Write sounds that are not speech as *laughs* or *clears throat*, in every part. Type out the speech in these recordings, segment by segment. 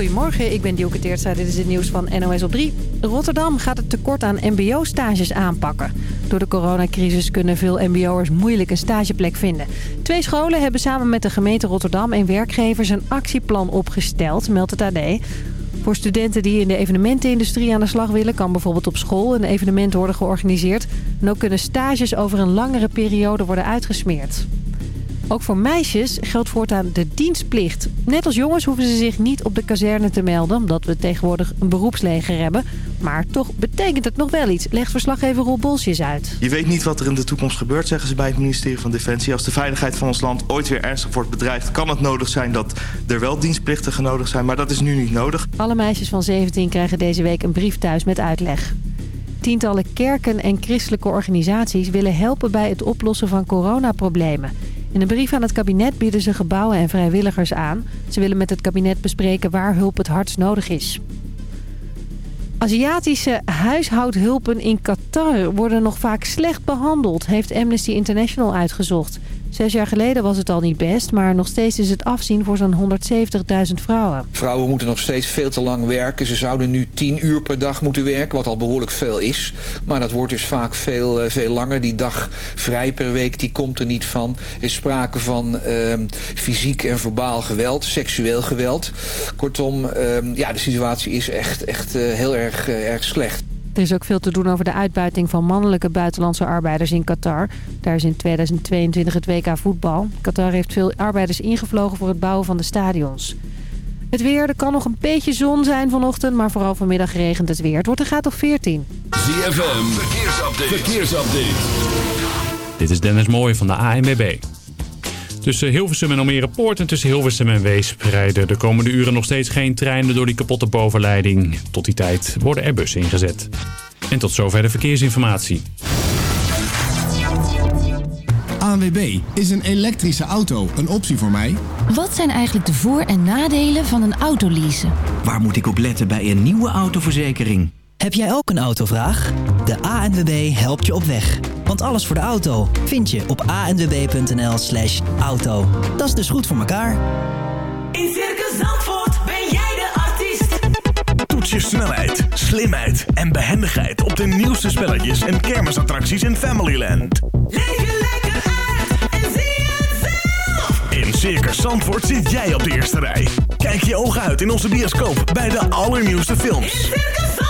Goedemorgen, ik ben Dielke Teertstra. Dit is het nieuws van NOS op 3. Rotterdam gaat het tekort aan mbo-stages aanpakken. Door de coronacrisis kunnen veel mbo'ers moeilijk een stageplek vinden. Twee scholen hebben samen met de gemeente Rotterdam en werkgevers een actieplan opgesteld, meldt het AD. Voor studenten die in de evenementenindustrie aan de slag willen... kan bijvoorbeeld op school een evenement worden georganiseerd. En ook kunnen stages over een langere periode worden uitgesmeerd. Ook voor meisjes geldt voortaan de dienstplicht. Net als jongens hoeven ze zich niet op de kazerne te melden... omdat we tegenwoordig een beroepsleger hebben. Maar toch betekent het nog wel iets, legt verslaggever Roel Bolsjes uit. Je weet niet wat er in de toekomst gebeurt, zeggen ze bij het ministerie van Defensie. Als de veiligheid van ons land ooit weer ernstig wordt bedreigd... kan het nodig zijn dat er wel dienstplichtigen nodig zijn, maar dat is nu niet nodig. Alle meisjes van 17 krijgen deze week een brief thuis met uitleg. Tientallen kerken en christelijke organisaties willen helpen bij het oplossen van coronaproblemen. In een brief aan het kabinet bieden ze gebouwen en vrijwilligers aan. Ze willen met het kabinet bespreken waar hulp het hardst nodig is. Aziatische huishoudhulpen in Qatar worden nog vaak slecht behandeld, heeft Amnesty International uitgezocht. Zes jaar geleden was het al niet best, maar nog steeds is het afzien voor zo'n 170.000 vrouwen. Vrouwen moeten nog steeds veel te lang werken. Ze zouden nu 10 uur per dag moeten werken, wat al behoorlijk veel is. Maar dat wordt dus vaak veel, eh, veel langer. Die dag vrij per week, die komt er niet van. Er is sprake van uh, fysiek en verbaal geweld, seksueel geweld. Kortom, uh, ja, de situatie is echt, echt uh, heel erg, uh, erg slecht. Er is ook veel te doen over de uitbuiting van mannelijke buitenlandse arbeiders in Qatar. Daar is in 2022 het WK voetbal. Qatar heeft veel arbeiders ingevlogen voor het bouwen van de stadions. Het weer, er kan nog een beetje zon zijn vanochtend, maar vooral vanmiddag regent het weer. Het wordt een graad of 14. ZFM, verkeersupdate. verkeersupdate. Dit is Dennis Mooij van de ANWB. Tussen Hilversum en Almere Poort en tussen Hilversum en Weesp rijden de komende uren nog steeds geen treinen door die kapotte bovenleiding. Tot die tijd worden er bussen ingezet. En tot zover de verkeersinformatie. ANWB, is een elektrische auto een optie voor mij? Wat zijn eigenlijk de voor- en nadelen van een autoleasen? Waar moet ik op letten bij een nieuwe autoverzekering? Heb jij ook een autovraag? De ANWB helpt je op weg. Want alles voor de auto vind je op anwb.nl slash auto. Dat is dus goed voor elkaar. In Circus Zandvoort ben jij de artiest. Toets je snelheid, slimheid en behendigheid op de nieuwste spelletjes en kermisattracties in Familyland. Leef je lekker uit en zie het zelf. In Circus Zandvoort zit jij op de eerste rij. Kijk je ogen uit in onze bioscoop bij de allernieuwste films. In Circus Zandvoort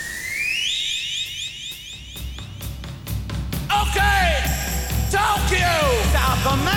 Tokyo. South America.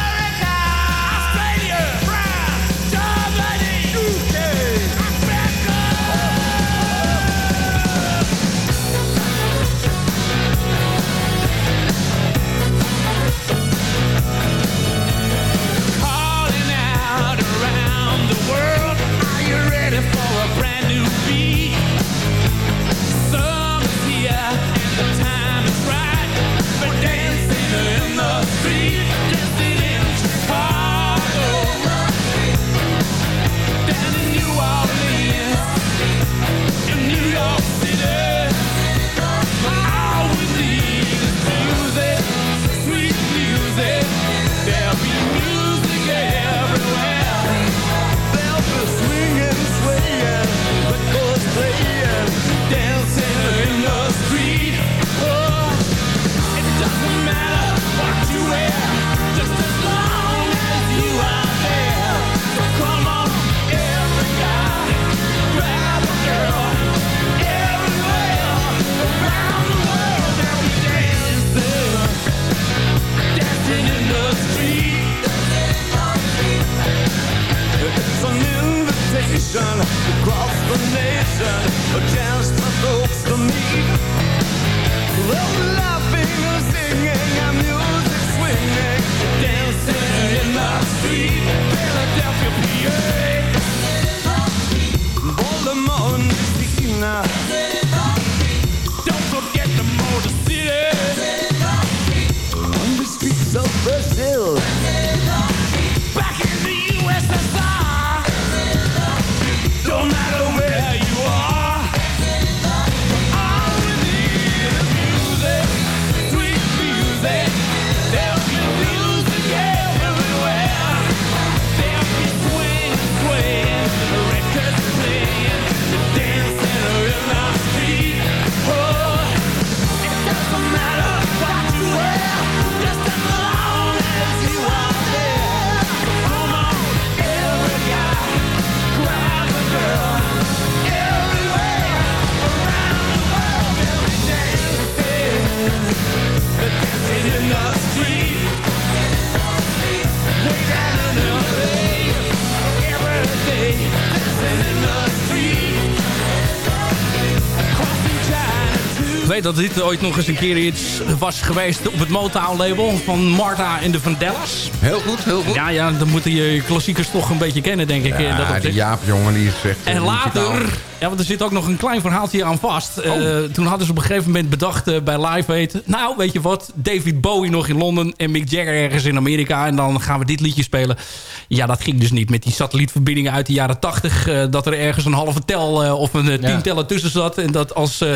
Dat dit ooit nog eens een keer iets was geweest op het Motown-label van Marta en de Vandellas. Heel goed, heel goed. Ja, ja, dan moeten je klassiekers toch een beetje kennen, denk ik. dat Ja, die opzicht. Jaap, jongen, die zegt... En later, ja, want er zit ook nog een klein verhaaltje aan vast. Eh, toen hadden ze op een gegeven moment bedacht eh, bij Live Aid... nou, weet je wat, David Bowie nog in Londen en Mick Jagger ergens in Amerika... en dan gaan we dit liedje spelen. Ja, dat ging dus niet met die satellietverbindingen uit de jaren tachtig... eh, dat er ergens een halve tel eh, of een eh, tien tellen tussen zat... en dat als eh,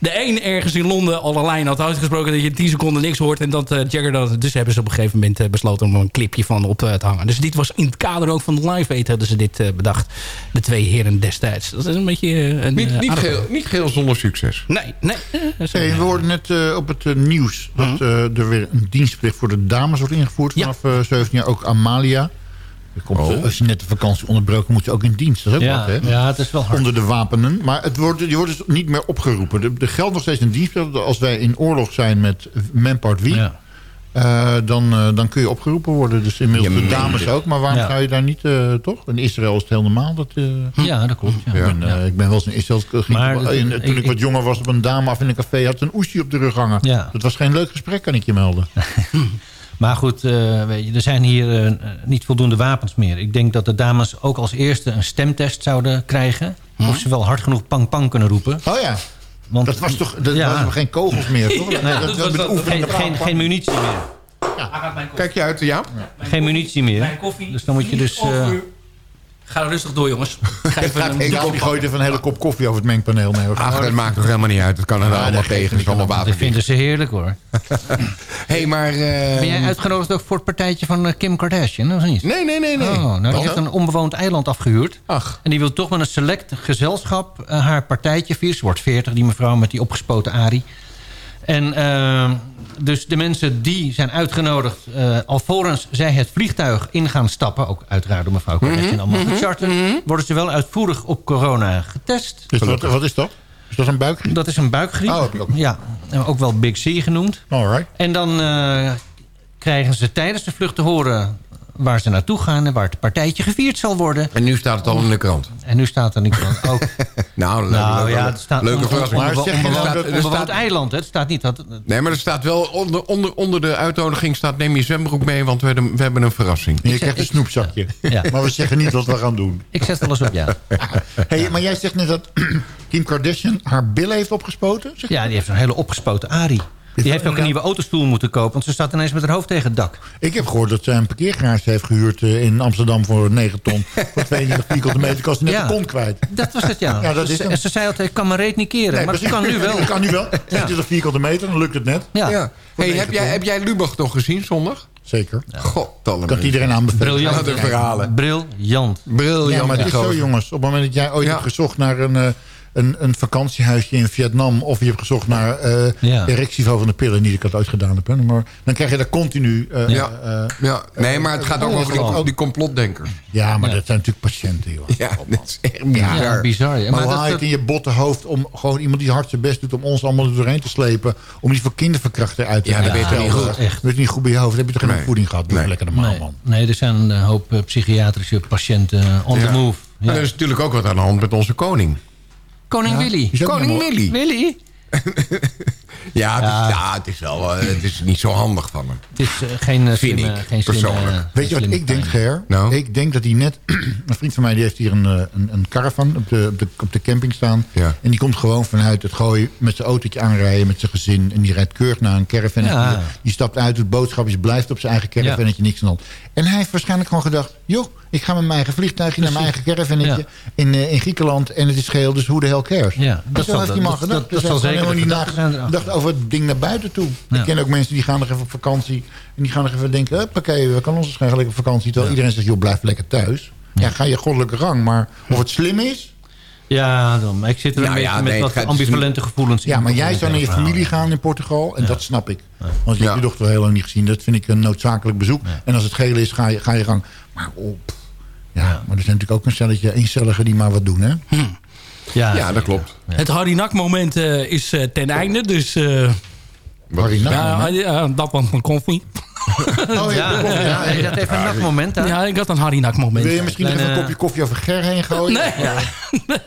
de een ergens in Londen al een lijn had uitgesproken... dat je in 10 seconden niks hoort en dat Jagger dat... dus hebben ze op een gegeven moment besloten om er een clipje van op eh, te hangen. Dus dit was in het kader ook van de Live Aid hadden ze dit eh, bedacht. De twee heren destijds. Dat is een beetje... een, Niet, niet, geheel, niet geheel zonder succes. Nee, nee. Hey, we hoorden net eh, op het nieuws dat eh, er weer een dienstplicht voor de dames wordt ingevoerd vanaf eh 17 jaar. Ook Amalia. Komt, Oh. eh, Als je net de vakantie onderbroken moet ze ook in dienst. Dat is ook Ja, wat, hè? ja, het is wel hard. Onder de wapenen. Maar het wordt, die wordt dus niet meer opgeroepen. Er, er geldt nog steeds een dienstplicht. Als wij in oorlog zijn met Manpart wie... Ja. eh, dan, eh, dan kun je opgeroepen worden. Dus inmiddels Je de dames ook. Maar waarom Ja. zou je daar niet, eh, toch? In Israël is het heel normaal. Dat, eh, Ja, dat klopt. Ja. ik, ben, ik ben wel eens in Israël. Ging Maar toen ik, ik- wat jonger was op een dame af in een café... had ze een oesje op de rug hangen. Ja. Dat was geen leuk gesprek, kan ik je melden. *laughs* Maar goed, eh, weet je, er zijn hier eh, niet voldoende wapens meer. Ik denk dat de dames ook als eerste een stemtest zouden krijgen. Of ze wel hard genoeg pang pang kunnen roepen. Oh ja, Want, dat was toch dat Ja. waren geen kogels meer, toch? *laughs* Nee, dat, dat dat geen, geen, geen munitie meer. Kijk je uit, Jaap? Geen munitie meer. Mijn koffie. Dus dan moet je dus... eh, Ga rustig door, jongens. *laughs* Een ik die gooit even een hele kop koffie over het mengpaneel. Nee, hoor. Ach, dat maakt toch helemaal niet uit. Dat kan er allemaal dat tegen. Het is allemaal dat water. vinden ze heerlijk hoor. *laughs* hey, maar... eh, Ben jij uitgenodigd ook voor het partijtje van eh, Kim Kardashian? Of niet? Nee, nee, nee, nee. Oh, nou, die Wat heeft dan? een onbewoond eiland afgehuurd. Ach. En die wil toch met een select gezelschap eh, haar partijtje vieren. Ze wordt 40, die mevrouw met die opgespoten Ari. En eh, dus de mensen die zijn uitgenodigd... eh, alvorens zij het vliegtuig in gaan stappen... ook uiteraard door mevrouw Kardashian Mhm, allemaal gecharterd... worden ze wel uitvoerig op corona getest. Dus wat, wat is dat? Is dat een buikgriep? Dat is een buikgriep. Oh, ook. Ja, en ook wel Big C genoemd. Alright. En dan eh, krijgen ze tijdens de vlucht te horen waar ze naartoe gaan... en waar het partijtje gevierd zal worden. En nu staat het al in de krant. En nu staat er niet van. Ook, *laughs* Nou, leuk, nou leuk, ja, leuk. het staat leuke verrassing. Maar onbewoond- onbewoond staat- eiland. hè? Het staat niet dat... Nee, maar er staat wel onder, onder, onder de uitnodiging staat neem je zwembroek mee, want we hebben, we hebben een verrassing. Je krijgt een snoepzakje. Ja. Maar we zeggen niet wat we gaan doen. Ik zet alles op ja. *laughs* Hey, maar jij zegt net dat *clears throat* Kim Kardashian haar billen heeft opgespoten? Zeg- Ja, die heeft een hele opgespoten Ari. Die heeft ook een nieuwe autostoel moeten kopen... want ze staat ineens met haar hoofd tegen het dak. Ik heb gehoord dat zij een parkeergarage heeft gehuurd eh, in Amsterdam voor 9 ton. *laughs* Voor 22 vierkante meter. Ik was net Ja. de kont kwijt. Dat was het, ja. *laughs* Ja, dat ze, is ze zei altijd, ik kan mijn reet niet keren. Nee, maar dat precies. kan nu *laughs* wel. Dat kan nu wel. 22 vierkante meter, dan lukt het net. Ja. Ja. Hey, heb, jij, heb jij Lubach nog gezien zondag? Zeker. God, Kan iedereen aanbevelen. Briljant. Een. Briljant. Briljant. Ja, maar het is zo jongens. Op het moment dat jij ooit Ja. hebt gezocht naar een, eh, een, een vakantiehuisje in Vietnam... of je hebt gezocht naar eh Ja. erectieval van de pillen... niet dat ik dat ooit gedaan heb. hè, Maar dan krijg je daar continu... eh, Ja. eh, Ja, nee, maar het gaat ook over die, die complotdenkers. ja, maar dat zijn natuurlijk patiënten, joh. Ja, dat is echt bizar. Ja, bizar. Ja, Maar, maar hoe dat, haal je dat- het in je botte hoofd om gewoon iemand die hard zijn best doet... om ons allemaal er doorheen te slepen... om die voor kinderverkrachter uit te Ja, dat weet je niet goed. Echt. Weet je niet goed bij je hoofd. Dan heb je toch geen Nee. voeding gehad? Doe Nee. lekker normaal, nee, man. nee, er zijn een hoop eh, psychiatrische patiënten on Ja. the move. Ja. En er is natuurlijk ook wat aan de hand met onze koning. Koning Willy. Koning. Willy. Willy? *laughs* Ja, het is, ja, het is wel eh, het is niet zo handig van hem. Het is eh, geen, eh, Vind slimme, ik, geen slimme... persoonlijk. eh, Weet je wat ik denk. Ger? Nou? Ik denk dat hij net... *clears throat* een vriend van mij die heeft hier een, eh, een, een caravan op de, op, de, op de camping staan. Ja. En die komt gewoon vanuit het gooien met zijn autootje aanrijden met zijn gezin. En die rijdt keurig naar een caravannetje. Ja. Die stapt uit, doet boodschapjes, blijft op zijn eigen caravannetje, niks aan hand. En hij heeft waarschijnlijk gewoon gedacht... joh, ik ga met mijn eigen vliegtuigje naar mijn eigen caravannetje in, eh, in Griekenland. En het is geheel, dus hoe de hel cares? Ja, dat dat zal- heeft die man dat- gedacht. dat- Dus dat hij zal zeker niet nagedacht over het ding naar buiten toe. Ja. Ik ken ook mensen die gaan nog even op vakantie. En die gaan nog even denken, oké, we kan ons waarschijnlijk op vakantie. Terwijl iedereen zegt, joh, blijf lekker thuis. Ja, ga je goddelijke gang. Maar of het slim is... Ja, dan, ik zit er een Ja, beetje ja, met nee, wat ambivalente gevoelens in. Ja, maar jij zou naar je familie verhaal. gaan in Portugal. En dat snap ik. Want je Ja. hebt je dochter wel heel lang niet gezien. Dat vind ik een noodzakelijk bezoek. En als het geel is, ga je, ga je gang. Maar oh, pff. ja, maar er zijn natuurlijk ook een stelletje eencelligen die maar wat doen, hè? Ja, Ja, dat klopt. Het Harry Nak moment eh, is eh, ten einde. Dus Harry Nak ja, dat was van koffie. Oh, Ja, ja, ja, ja, je had even een nachtmoment. hè? Ja, ik had een Harry Nak moment. Wil je misschien even een kopje koffie over Ger heen gooien? Nee. *laughs*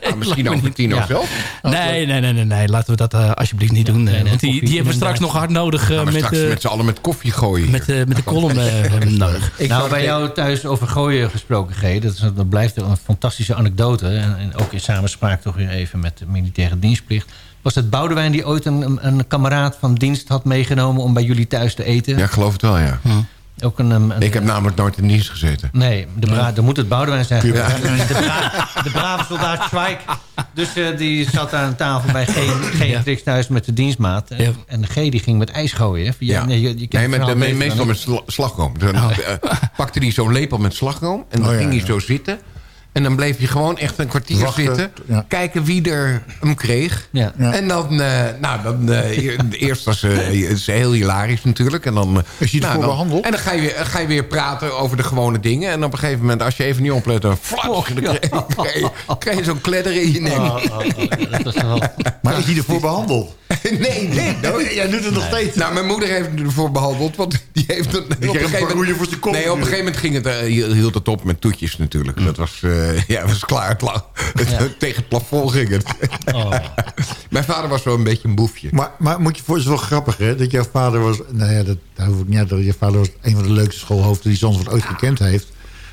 Ah, misschien over Tino Ja. zelf. Nee, nee, nee, nee, nee. Laten we dat eh, alsjeblieft niet doen. eh, nee, want die, die hebben we straks nog hard nodig eh, met, straks eh, met z'n allen met koffie gooien. met, eh, met de column eh, *laughs* nodig. Ik nou, bij jou thuis over gooien gesproken, G. Dat, is, dat blijft een fantastische anekdote. En, en ook in samenspraak toch weer even met de militaire dienstplicht. Was het Boudewijn die ooit een, een, kameraad van dienst had meegenomen... om bij jullie thuis te eten? Ja, ik geloof het wel, ja. Ook een, een, Ik heb namelijk nooit in dienst gezeten. Nee, de bra dan moet het Boudewijn zijn. Ja. De, bra de brave soldaat Schweik. Dus eh, die zat aan tafel bij G, G thuis met de dienstmaat. En, de G die ging met ijs gooien. Ja, nee, je, je Nee, met, meestal met sla- slagroom. Dan eh, pakte hij zo'n lepel met slagroom. En dan Oh, ja, ging hij zo zitten. En dan bleef je gewoon echt een kwartier Wachten, zitten. ja. Kijken wie er hem kreeg. Ja. Ja. En dan, eh, nou, dan eh, *laughs* eerst was eh, het is heel hilarisch natuurlijk. En dan, Is hij nou, ervoor dan- behandeld? En dan ga, je weer, ga je weer praten over de gewone dingen. En op een gegeven moment, als je even niet oplet, dan, dan krijg, je- krijg je- je zo'n kledder in je nek. Oh, oh, oh, dat was wel... *laughs* Maar is hij ervoor behandeld? *laughs* Nee, nee. Jij doet het nog steeds. Nou, mijn moeder heeft hem ervoor behandeld, want die heeft een, op een gegeven moment... voor zijn kop Nee, op een gegeven moment ging het, hield het op met toetjes natuurlijk. Dat was, eh, ja, was klaar. *laughs* Tegen het plafond ging het. Oh. *laughs* Mijn vader was wel een beetje een boefje. Maar, maar moet je voor, het is wel grappig, hè? Dat jouw vader was... Nou ja, dat, dat hoef ik niet uit. dat Je vader was een van de leukste schoolhoofden die Zandvoort ooit gekend heeft.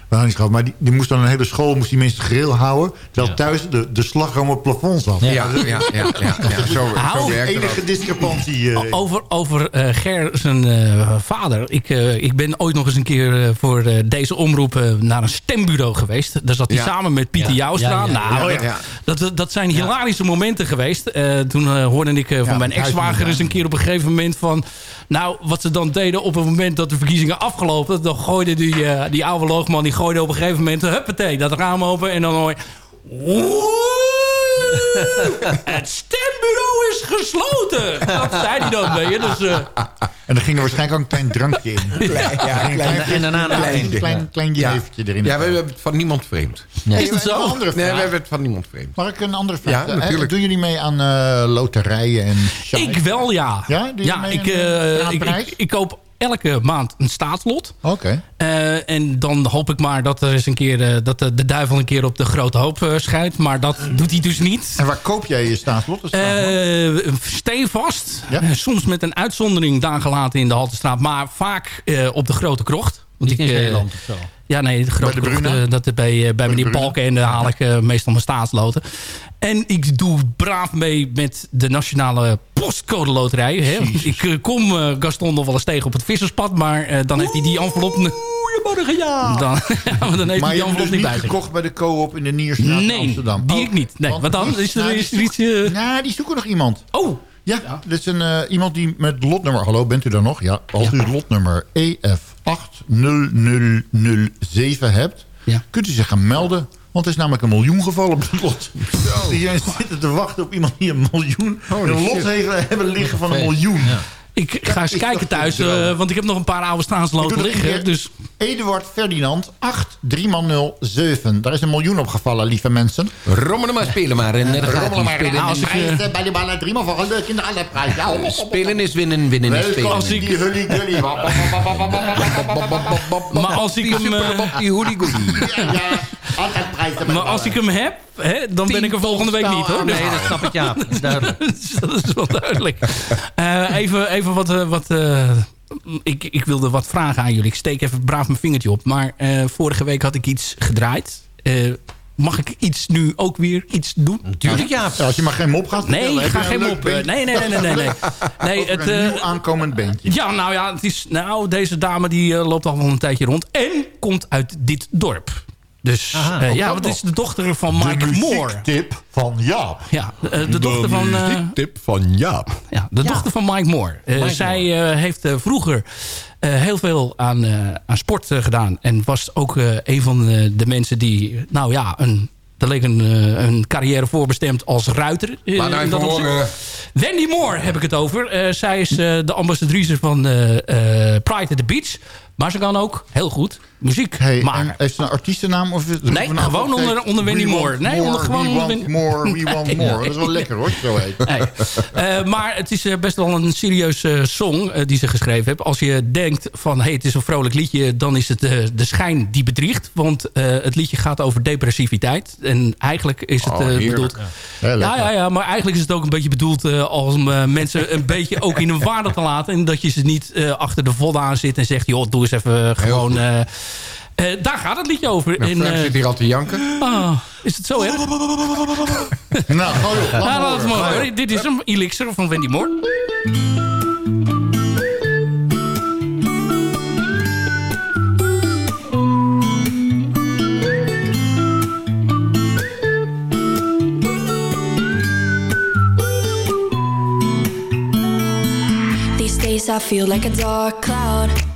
Maar die, die moest dan een hele school, moest die mensen grill houden. Terwijl thuis de, de slagroom op het plafond zat. Ja, ja, ja. ja, ja, *laughs* Zo, Enige dat. discrepantie. eh. Over, over eh, Ger zijn eh, vader. Ik, eh, ik ben ooit nog eens een keer voor eh, deze omroep naar een stembureau geweest. Daar zat hij Ja. samen met Pieter Ja. Joustra. Ja, ja, ja. Nou, Oh, dat- ja. Dat, dat zijn hilarische momenten geweest. Eh, toen hoorde ik van Ja, mijn van eens een keer op een gegeven moment van... Nou, wat ze dan deden op het moment dat de verkiezingen afgelopen... dan gooide die, die oude loogman, die gooide op een gegeven moment... huppatee, dat raam open en dan hoor je... Het stembureau is gesloten. Dat zei hij dan, weet je. Dus, eh, En er ging er waarschijnlijk ook een klein drankje in. *laughs* Ja, Een klein, En daarna een klein, klein, klein Ja. erin. Ja, we hebben het van niemand vreemd. Ja. Is dat zo? Een andere Nee, we hebben het van niemand vreemd. Mag ik een andere vraag? Ja, stellen? natuurlijk. Doen jullie mee aan eh, loterijen en? Ik wel, ja. Ja? Doe je mee ik, aan, eh, aan ik, prijs? ik, ik koop elke maand een staatslot. Oké. Eh, en dan hoop ik maar dat er eens een keer eh, dat de, de duivel een keer op de grote hoop uh, schijnt. Maar dat doet hij dus niet. En waar koop jij je staatslot? Uh, stevast. Ja? Uh, soms met een uitzondering dagen later in de Haltestraat. Maar vaak uh, op de Grote Krocht. Want niet in Zeeland of zo? Ja, nee, de Grote bij de Krocht. Uh, dat bij, bij meneer Balken en daar haal ik uh, meestal mijn staatsloten. En ik doe braaf mee met de nationale postcode loterij. Hè? Ik kom Gaston nog wel eens tegen op het visserspad. Maar dan heeft hij die envelop... Goedemorgen, ja! Dan, *laughs* dan heeft maar hij die envelop dus niet bij zich. gekocht bij de co-op in de Nierstraat nee, in Amsterdam? die ik niet. Nee, Want, wat dan? Is er, nou, is er iets... Nou, die zoeken nog iemand. Oh! Ja, ja. dit is een, uh, iemand die met lotnummer... Hallo, bent u daar nog? Ja, als u lotnummer E EF80007 hebt... Kunt u zich gaan melden. Want er is namelijk een miljoen gevallen op het lot. Die zitten te wachten op iemand die een miljoen... Een lot heeft, hebben liggen van een miljoen. Ik ga eens kijken thuis, uh, want ik heb nog een paar oude staansloten liggen. Dus... Eduard Ferdinand, 8 3 x 0 7. Daar is een miljoen opgevallen, lieve mensen. Rommelen maar, spelen maar. En, uh, rommelen maar. Spelen, nou, als ik, uh, bij de ballen 3 x voor leuk in de alle prijs. Ja, spelen is winnen, winnen is spelen. Als ik... Die hully gully. maar als ik hem... Die. Ja. Altijd prijzen. Maar als ik hem heb, hè, dan ben ik er volgende week niet hoor. Nee, dat snap ik ja. Dat is wel duidelijk. Uh, even, even wat... Uh, wat uh, ik, ik wilde wat vragen aan jullie. Ik steek even braaf mijn vingertje op. Maar vorige week had ik iets gedraaid. mag ik iets nu ook weer iets doen? Natuurlijk ja. ja. Als je maar geen mop gaat Nee, ik ga geen mop. Nee, nee, nee, nee. nee, nee. *laughs* nee het, een nieuw aankomend bandje. Ja, nou ja. Het is, nou, deze dame die loopt al wel een tijdje rond. En komt uit dit dorp. Dus Aha, uh, ja, wat is de dochter van Mike de Moore. tip van Jaap. Ja, uh, de dochter van... Uh, tip van Jaap. Ja, de ja. dochter van Mike Moore. Mike zij Moore. heeft vroeger heel veel aan, aan sport gedaan. En was ook een van de mensen die, nou ja, een daar leek een, een carrière voorbestemd als ruiter. Maar nou dat Wendy Moore heb ik het over. Uh, zij is uh, de ambassadrice van uh, Pride at the Beach. Maar ze kan ook heel goed muziek hey, maken. Heeft ze een artiestennaam? Of is nee, gewoon onder, onder Wendy Moore. Nee, more, onder, gewoon we want more, we want *laughs* more. Dat is wel lekker hoor, zo heet. Nee. Uh, maar het is best wel een serieuze song uh, die ze geschreven heeft. Als je denkt van hey, het is een vrolijk liedje... dan is het uh, de schijn die bedriegt. Want het liedje gaat over depressiviteit. En eigenlijk is het oh, bedoeld... Ja. Ja, ja, ja, maar eigenlijk is het ook een beetje bedoeld... als mensen een beetje ook in hun waarde te laten. En dat je ze niet achter de vodden aan zit en zegt... joh, doe eens even gewoon... Uh, uh, daar gaat het liedje over. Nou, Frank uh, zit hier al te janken. Oh, is het zo, hè? *laughs* nou, gooi op. Nou, laat het maar. Dit is een elixir van Wendy Moore. These days I feel like a dark cloud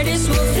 Smooth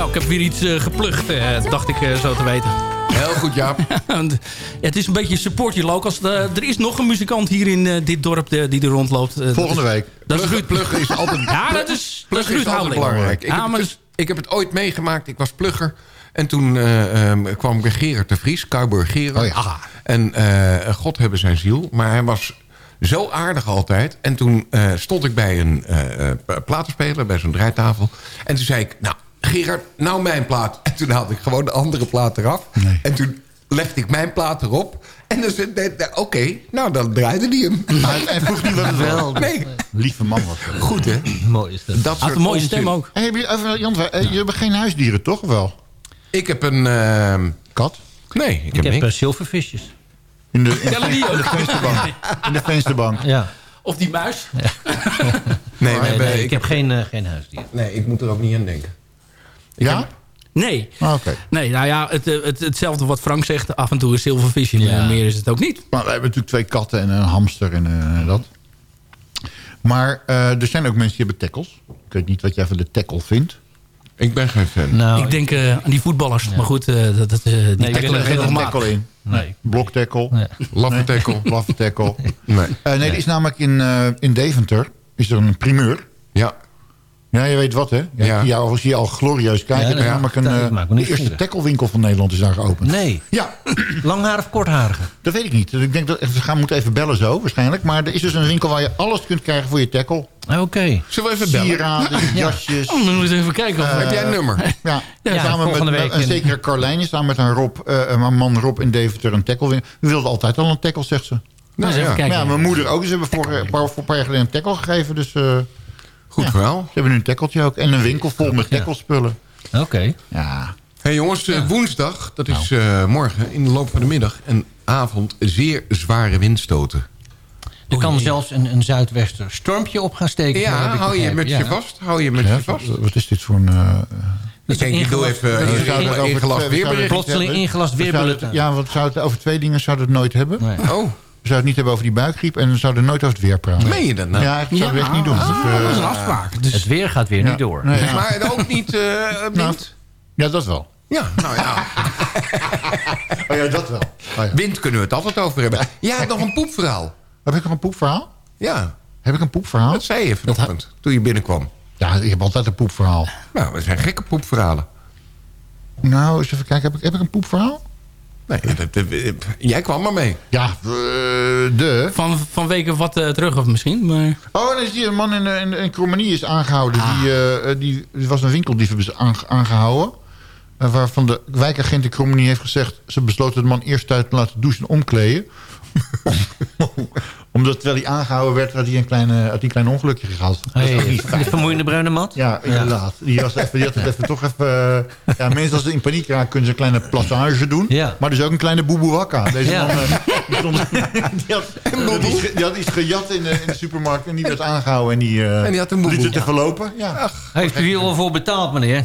weer iets eh, geplucht, eh, dacht ik eh, zo te weten. Heel goed, Jaap. *laughs* Ja, het is een beetje support je locals. Er is nog een muzikant hier in eh, dit dorp die er rondloopt. Volgende is- week. Dat is Ruud. Pluggen is altijd, Ja, dat is, dat is is altijd belangrijk. Ik, Ja, heb het, dus- ik heb het ooit meegemaakt. Ik was plugger. En toen eh, ehm, kwam ik bij Gerard de Vries, Cowboy Gerard. Oh En eh, God hebben zijn ziel. Maar hij was zo aardig altijd. En toen eh, stond ik bij een eh, eh, platenspeler, bij zo'n draaitafel. En toen zei ik, nou Gerard, nou mijn plaat. En toen haalde ik gewoon de andere plaat eraf. En toen legde ik mijn plaat erop. En dan zei ik, oké, nou dan draaide die hem. Maar hij vroeg niet wat het was. Nee, Lieve man was dat. goed hè. Mooi is dat. Dat Had soort een mooie onzin. stem ook. Hey, heb je, even, Jan, eh, je hebt geen huisdieren, toch? Of wel? Ik heb een... ehm, Kat? nee, ik Ik heb eh, zilvervisjes. In de, in, de *laughs* *laughs* vensterbank. In de vensterbank. Ja. Of die muis. *laughs* Nee, Nee, nee, ik ik heb geen, eh, geen huisdier. Nee, ik moet er ook niet aan denken. Ja? Nee. Ah, Oké. Nee, nou ja, het, eh, het, hetzelfde wat Frank zegt. Af en toe een zilvervisje. Ja. maar Meer is het ook niet. Maar we hebben natuurlijk twee katten en een hamster en eh, dat. Maar eh, er zijn ook mensen die hebben tackles. Ik weet niet wat jij van de tackle vindt. Ik ben geen fan. Nou, ik denk eh, aan die voetballers. Maar goed, eh, dat, dat, eh, die tackelen ben er geen tackle in. Nee. Bloktackle. Nee. Laffe tackle. Laffe tackle. Nee. Eh, nee, er is namelijk in, eh, in Deventer is er een primeur. Ja. Ja, je weet wat, hè? Ja, Ja. Zie je al glorieus kijken. Ja, is ja. namelijk een, Dat eh, de eerste tacklewinkel van Nederland is daar geopend. Nee. Ja, *clears throat* Langhaar of kortharige? dat weet ik niet. Dus ik denk dat we gaan moeten even bellen zo, waarschijnlijk. Maar er is dus een winkel waar je alles kunt krijgen voor je tackle. Oké. Zullen we even bellen? Sieraden, jasjes. Oh, dan moet je even kijken. Of, Eh, Heb jij een nummer? Ja, Ja, samen met, week een zekere Carlijn, samen met een, Rob, eh, een man Rob in Deventer een tackle winnen. We wilden altijd al een tackle, zegt ze. nou, Nou, eens even ja. kijken. Ja, mijn moeder ook. Ze hebben voor, een paar jaar geleden een tackle gegeven. Dus eh, Goed Ja. verhaal. ze hebben nu een tackeltje ook. En een winkel vol met tackle-spullen. Oké. Ja, hey jongens, eh, woensdag, dat is eh, morgen in de loop van de middag en avond zeer zware windstoten. Er kan zelfs een, een zuidwester stormpje op gaan steken. Ja, hou je mutsje Ja. vast. Hou je mutsje Ja, vast. wat- is dit voor een... eh, Ik denk, ik doe even een is we zouden het over ingelast weerbericht. het Plotseling ingelast we zouden weerbulletin. het- Ja, want het over twee dingen zouden we het nooit hebben. Nee. Oh, We zouden het niet hebben over die buikgriep. En we zouden nooit over het weer praten. meen je dat nou? Ja, eigenlijk zouden we echt niet doen. Dus, eh, dat is een afspraak. Dus Het weer gaat weer ja. niet door. Nee, ja. Maar ook niet eh wind? Nou, ja, dat wel. Ja, nou ja. *laughs* Oh ja, dat wel. Oh, ja. Wind kunnen we het altijd over hebben. Jij hebt nog een poepverhaal. Heb ik nog een poepverhaal? Ja, Heb ik een poepverhaal? dat zei je vanochtend toen je binnenkwam. Ja, ik heb altijd een poepverhaal. Nou, dat zijn gekke poepverhalen. Nou, eens even kijken. Heb ik, heb ik een poepverhaal? Nee, dat, dat- jij kwam maar mee. Ja, eh, de... van, van weken wat eh, terug of misschien. Maar... Oh, dan is die een man in, in, in Krommenie is aangehouden. Die, eh, eh, die, er was een winkeldief aangehouden. Eh, waarvan de wijkagent in Krommenie heeft gezegd... ze besloten de man eerst uit te laten douchen en omkleden. *laughs* Omdat terwijl hij aangehouden werd... had hij een, kleine, had hij een klein ongelukje gehad. Hey, de vermoeiende bruine mat? Ja, inderdaad. Die, was even, die had het even toch even... eh, ja, mensen als ze in paniek raken kunnen ze een kleine plassage doen. Ja. Maar dus ook een kleine boeboewakka. Deze Ja. man... eh, die, stond, *laughs* die, had, die, had iets, ge- die had iets gejat in de, in de supermarkt. En die werd aangehouden. En die, eh En die had een boeboe. liet het even lopen. Ja. Heeft u hier al voor betaald, meneer?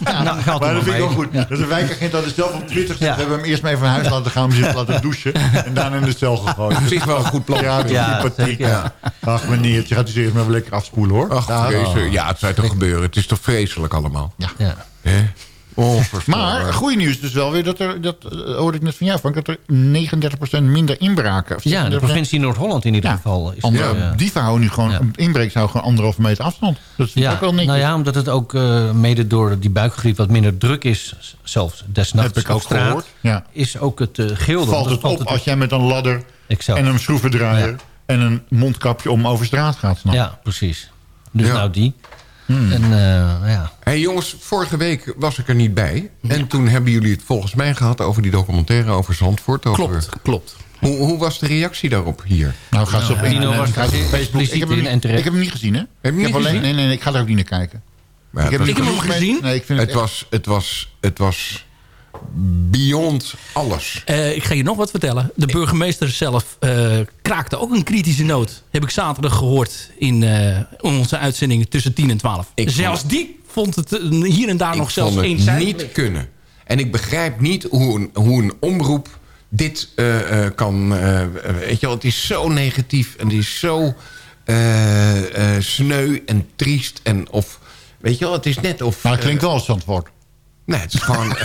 Nou, gaat Maar dat vind ik ook goed. Dus de wijkagent had het zelf op Twitter gezet. Ja. We hebben hem eerst mee van huis laten gaan om zich te laten *laughs* douchen. En daarna in de cel gegooid. Op zich wel een goed plan. Ja, dat is Ja, sympathiek. Ja. Ach meneertje, gaat u zich maar lekker afspoelen hoor. Ach, Ja. Ja, het zou toch gebeuren. Het is toch vreselijk allemaal. Ja. Ja. Maar goede nieuws dus wel weer, dat er, dat eh, hoorde ik net van jou, Frank, dat er 39% minder inbraken. Ja, de 36% provincie Noord-Holland in ieder Ja. geval. Is Andere, er, eh, Dieven houden nu gewoon, Ja. een inbreek zou gewoon anderhalve meter afstand. Dat is ja, ook wel netjes. nou ja, omdat het ook eh, mede door die buikgriep wat minder druk is, zelfs desnachts Heb ik ook straat, gehoord. Ja. is ook het uh, gilde. Valt het op als jij met een ladder Exact. en een schroevendraaier Ja. en een mondkapje om over straat gaat. Snap? Ja, precies. Dus Ja. nou die. Hmm. En eh, ja. Hey jongens, vorige week was ik er niet bij. En toen hebben jullie het volgens mij gehad over die documentaire over Zandvoort. Over... Klopt, klopt. Hoe, hoe was de reactie daarop hier? Nou, ga ze op Dino was Facebook. Ik heb, hem in niet, en terecht. ik heb hem niet gezien, hè? Heb je hem ik niet heb alleen, gezien? nee, nee, nee, ik ga er ook niet naar kijken. Maar het heb Ik heb hem gezien. Nee, ik vind het, Het was, het was, het was beyond alles. Eh, ik ga je nog wat vertellen. De burgemeester zelf eh, kraakte ook een kritische noot. Heb ik zaterdag gehoord in eh, onze uitzendingen tussen 10 en 12. Ik zelfs die vond het hier en daar nog zelfs eenzijdig. niet kunnen. En ik begrijp niet hoe een, hoe een omroep dit eh, eh, kan... eh, weet je wel, het is zo negatief en het is zo eh, eh, sneu en triest. En of Weet je wel, het is net of... Maar het klinkt wel als Zandvoort. Nee, het is gewoon...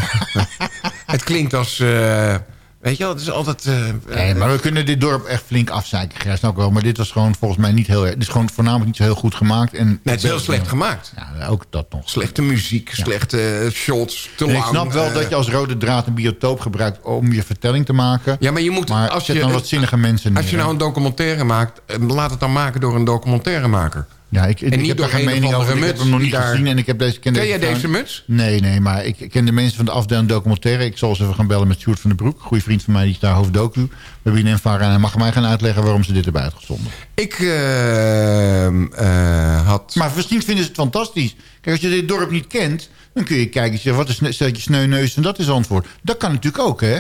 *laughs* het klinkt als... eh, weet je wel, het is altijd... eh, Nee, maar we kunnen dit dorp echt flink afzeiken, Gert, snap ik wel. Maar dit was gewoon volgens mij niet heel erg... Het is gewoon voornamelijk niet zo heel goed gemaakt. En Nee, het is heel slecht gemaakt. Ja, ook dat nog. Slechte muziek, slechte eh, shots, te En lang. ik snap wel eh, dat je als rode draad een biotoop gebruikt om je vertelling te maken. Ja, maar je moet... Maar als zet je, dan wat zinnige mensen neer. Als je nou een documentaire maakt, eh, laat het dan maken door een documentairemaker. Ja, ik, ik heb daar geen mening over. Ik heb hem nog niet daar- gezien. En ik heb deze, ken jij deze muts? Nee, nee, maar ik ken de mensen van de afdeling documentaire. Ik zal ze even gaan bellen met Sjoerd van den Broek. Goede vriend van mij, die is daar hoofddocu. We hebben hier en hij mag mij gaan uitleggen waarom ze dit hebben uitgezonden. Ik eh, eh, had... Maar misschien vinden ze het fantastisch. Kijk, als je dit dorp niet kent, dan kun je kijken wat is je sneuneus en dat is antwoord. Dat kan natuurlijk ook, hè?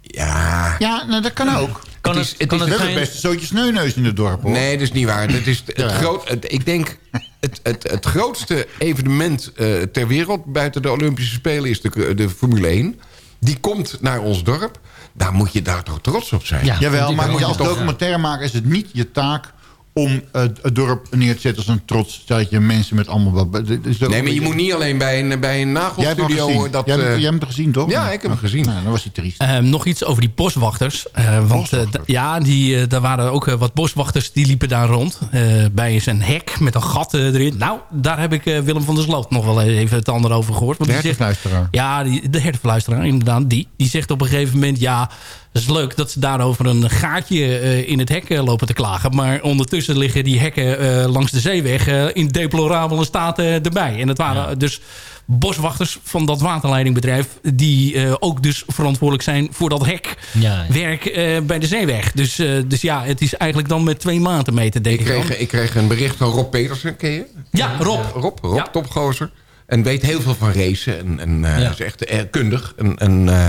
Ja... Ja, nou, dat kan ook. Kan het, het, is hebben best een zootje sneuneus in het dorp, hoor. Nee, dat is niet waar. Dat is het *laughs* Ja. groot, het- ik denk, het, het, het grootste evenement eh, ter wereld... buiten de Olympische Spelen is de, de Formule 1. Die komt naar ons dorp. Daar moet je daar toch trots op zijn. Jawel, maar moet als toch- documentairemaker is het niet je taak om het, het dorp neer te zetten als een trots stelletje mensen met allemaal... wat- dit is ook Nee, een maar je moet niet alleen bij een, bij een Jij hebt hem nagelstudio... Dat, jij, hebt, eh, jij hebt hem gezien, toch? Ja, ik heb hem gezien. Nou, dan was hij triest. Ehm, nog iets over die boswachters. Eh, want eh, ja, die, eh, daar waren ook eh, wat boswachters die liepen daar rond. eh, bij zijn hek met een gat eh, erin. Nou, daar heb ik eh, Willem van der Sloot nog wel even het ander over gehoord. Want De die zegt- hertenfluisteraar. Ja, die, de hertenfluisteraar, inderdaad. Die, die zegt op een gegeven moment... ja, dat is leuk dat ze daarover een gaatje eh, in het hek eh, lopen te klagen. Maar ondertussen liggen die hekken eh, langs de zeeweg... eh, in deplorabele staat eh, erbij. En dat waren dus boswachters van dat waterleidingbedrijf... die eh, ook dus verantwoordelijk zijn voor dat hekwerk Ja, eh, bij de zeeweg. Dus, eh, dus ja, het is eigenlijk dan met twee maten meten, denk ik, ik, dan. kreeg, ik kreeg een bericht van Rob Petersen, ken je? Ja, Rob. Rob, Rob topgozer. En weet heel veel van racen. En, en eh, Ja. is echt kundig. En, en, eh,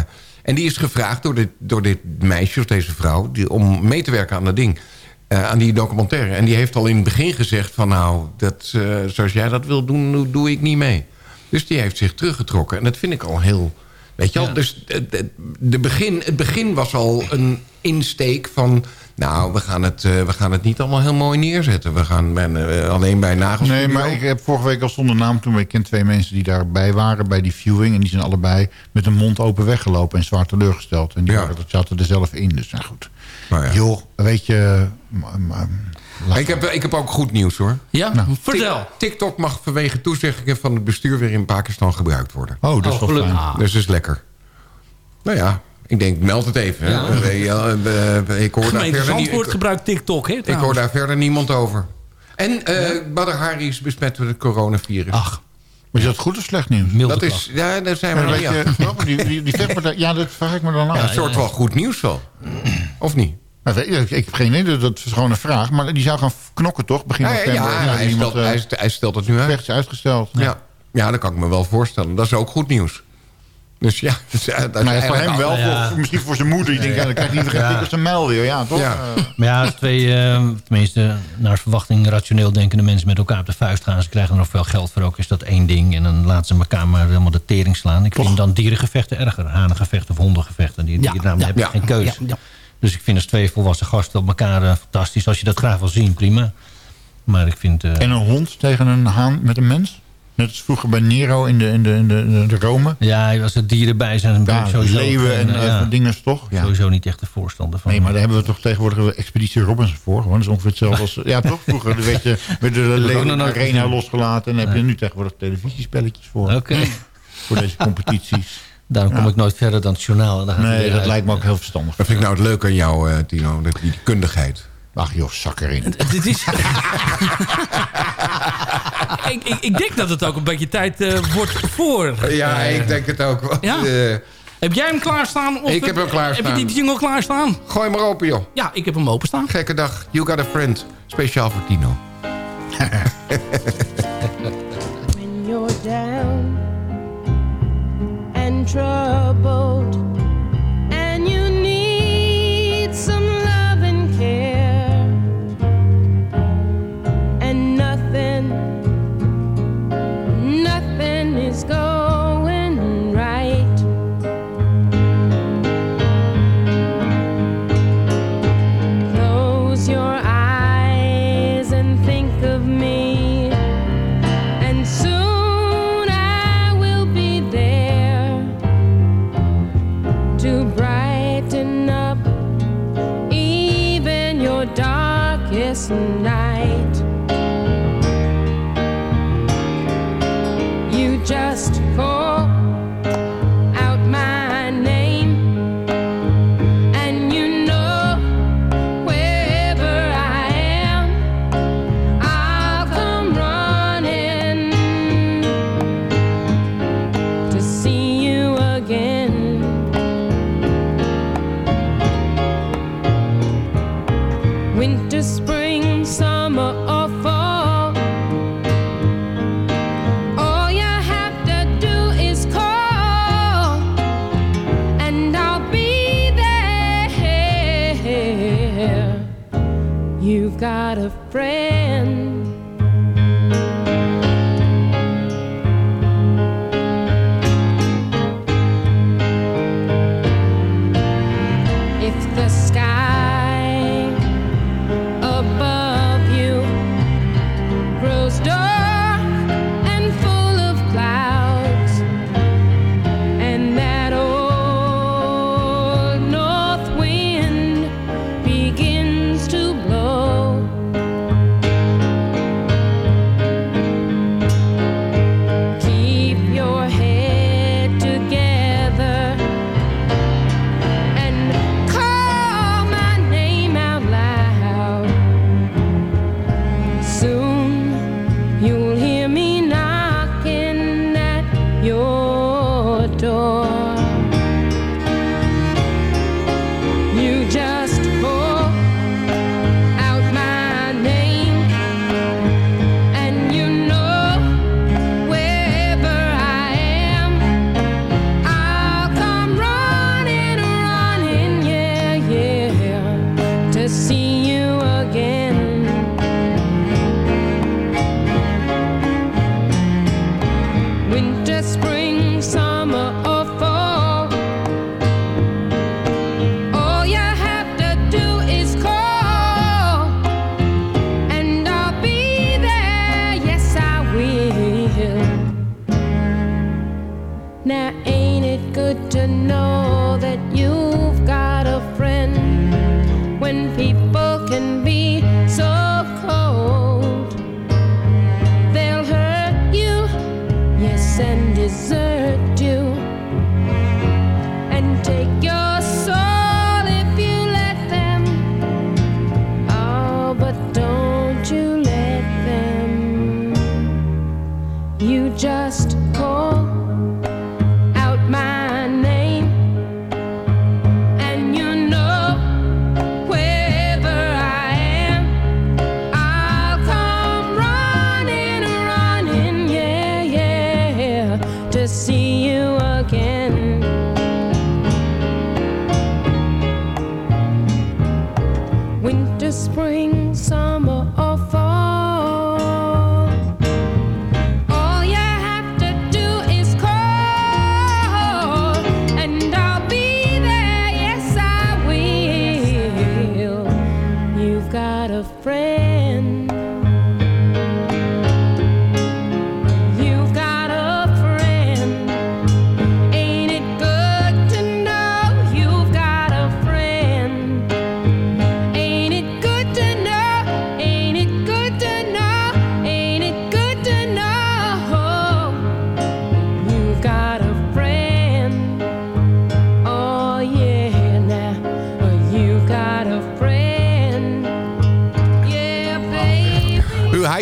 en die is gevraagd door dit, door dit meisje of deze vrouw... Die, om mee te werken aan dat ding. eh, aan die documentaire. En die heeft al in het begin gezegd van... nou, dat, eh, zoals jij dat wil doen, doe, ik niet mee. Dus die heeft zich teruggetrokken. En dat vind ik al heel... Weet je wel, dus het- de begin, het begin was al een insteek van... nou, we gaan het, eh, we gaan het niet allemaal heel mooi neerzetten. We gaan bij, eh, alleen bij nagels. Nee, maar ik heb vorige week al zonder naam toen... maar ik ken twee mensen die daarbij waren bij die viewing... en die zijn allebei met een mond open weggelopen... en zwaar teleurgesteld. En die Ja. waren, dat zaten er zelf in, dus nou goed. Nou ja. Joh, weet je... maar- maar- Ik heb, ik heb ook goed nieuws hoor. Ja, Nou. vertel. Tik- TikTok mag vanwege toezeggingen van het bestuur weer in Pakistan gebruikt worden. Oh, dat is Oh, wel fijn. Dus dat is lekker. Nou ja, ik denk, meld het even. hè. Eh, ja, eh, eh, ik hoor daar verder niet, Zandvoort ik, gebruikt TikTok, hè? ik hoor daar verder niemand over. En eh Badr Hari is besmet met het coronavirus. Ach, Maar is dat goed of slecht nieuws? milde dat is, ja, daar zijn we Ja, nog weet niet je, af. grappig, die, die, die vechtpartij- ja, dat vraag ik me dan af. Ja, een soort wel goed nieuws wel. *clears throat* Of niet? Maar weet je, ik, ik heb geen idee, dat is gewoon een vraag. Maar die zou gaan knokken, toch? Begin Ja, ja, november. ja, Ja, hij, iemand, stelt, hij, hij stelt het nu uit. vecht is uitgesteld. Ja. ja, dat kan ik me wel voorstellen. Dat is ook goed nieuws. Dus ja, *laughs* dus, ja, dat is voor hem wel, Ja. voor, misschien voor zijn moeder. Die denkt, ja, dan krijgt hij liever geen Ja. een mijl weer. Ja, toch? Ja. Eh, Maar ja, als twee, eh, tenminste, naar verwachting rationeel denkende mensen met elkaar op de vuist gaan. Ze krijgen er nog veel geld voor ook, is dat één ding. En dan laten ze elkaar maar helemaal de tering slaan. Ik vind dan dierengevechten erger. Hanengevechten of hondengevechten. Die, die Ja, namen ja, hebben ja. geen ja. Dus ik vind als twee volwassen gasten op elkaar eh, fantastisch. Als je dat graag wil zien, prima. Maar ik vind... eh, en een hond tegen een haan met een mens? Net als vroeger bij Nero in de, in de, in de, de Rome. ja, als er dieren bij zijn, dan ben ik Ja, sowieso... leeuwen en geen, eh, eh, ja, dingen toch? Ja. Sowieso niet echt de voorstander van. Nee, maar daar hebben we toch tegenwoordig Expeditie Robinson voor. Gewoon, dat is ongeveer hetzelfde als... Ja, toch? Vroeger werd je, werden de *laughs* leeuwen arena losgelaten. En dan heb je nu tegenwoordig televisiespelletjes voor. Oké. *laughs* Voor deze competities. Daarom kom Ja. ik nooit verder dan het journaal. En dan Nee, dat uit. lijkt me ook heel verstandig. Dat vind ik nou het leuke aan jou, eh, Tino. Dat, die kundigheid. Ach joh, zak erin. *laughs* Dit is... ik, ik, ik denk dat het ook een beetje tijd eh, wordt voor... Ja, eh, ik denk het ook. Want, Ja? eh, Heb jij hem klaarstaan? Of Ik heb hem klaarstaan. Heb je die jingle klaarstaan? gooi maar open, joh. Ja, ik heb hem openstaan. Gekke dag. You got a friend. Speciaal voor Tino. *laughs* when you're down and troubled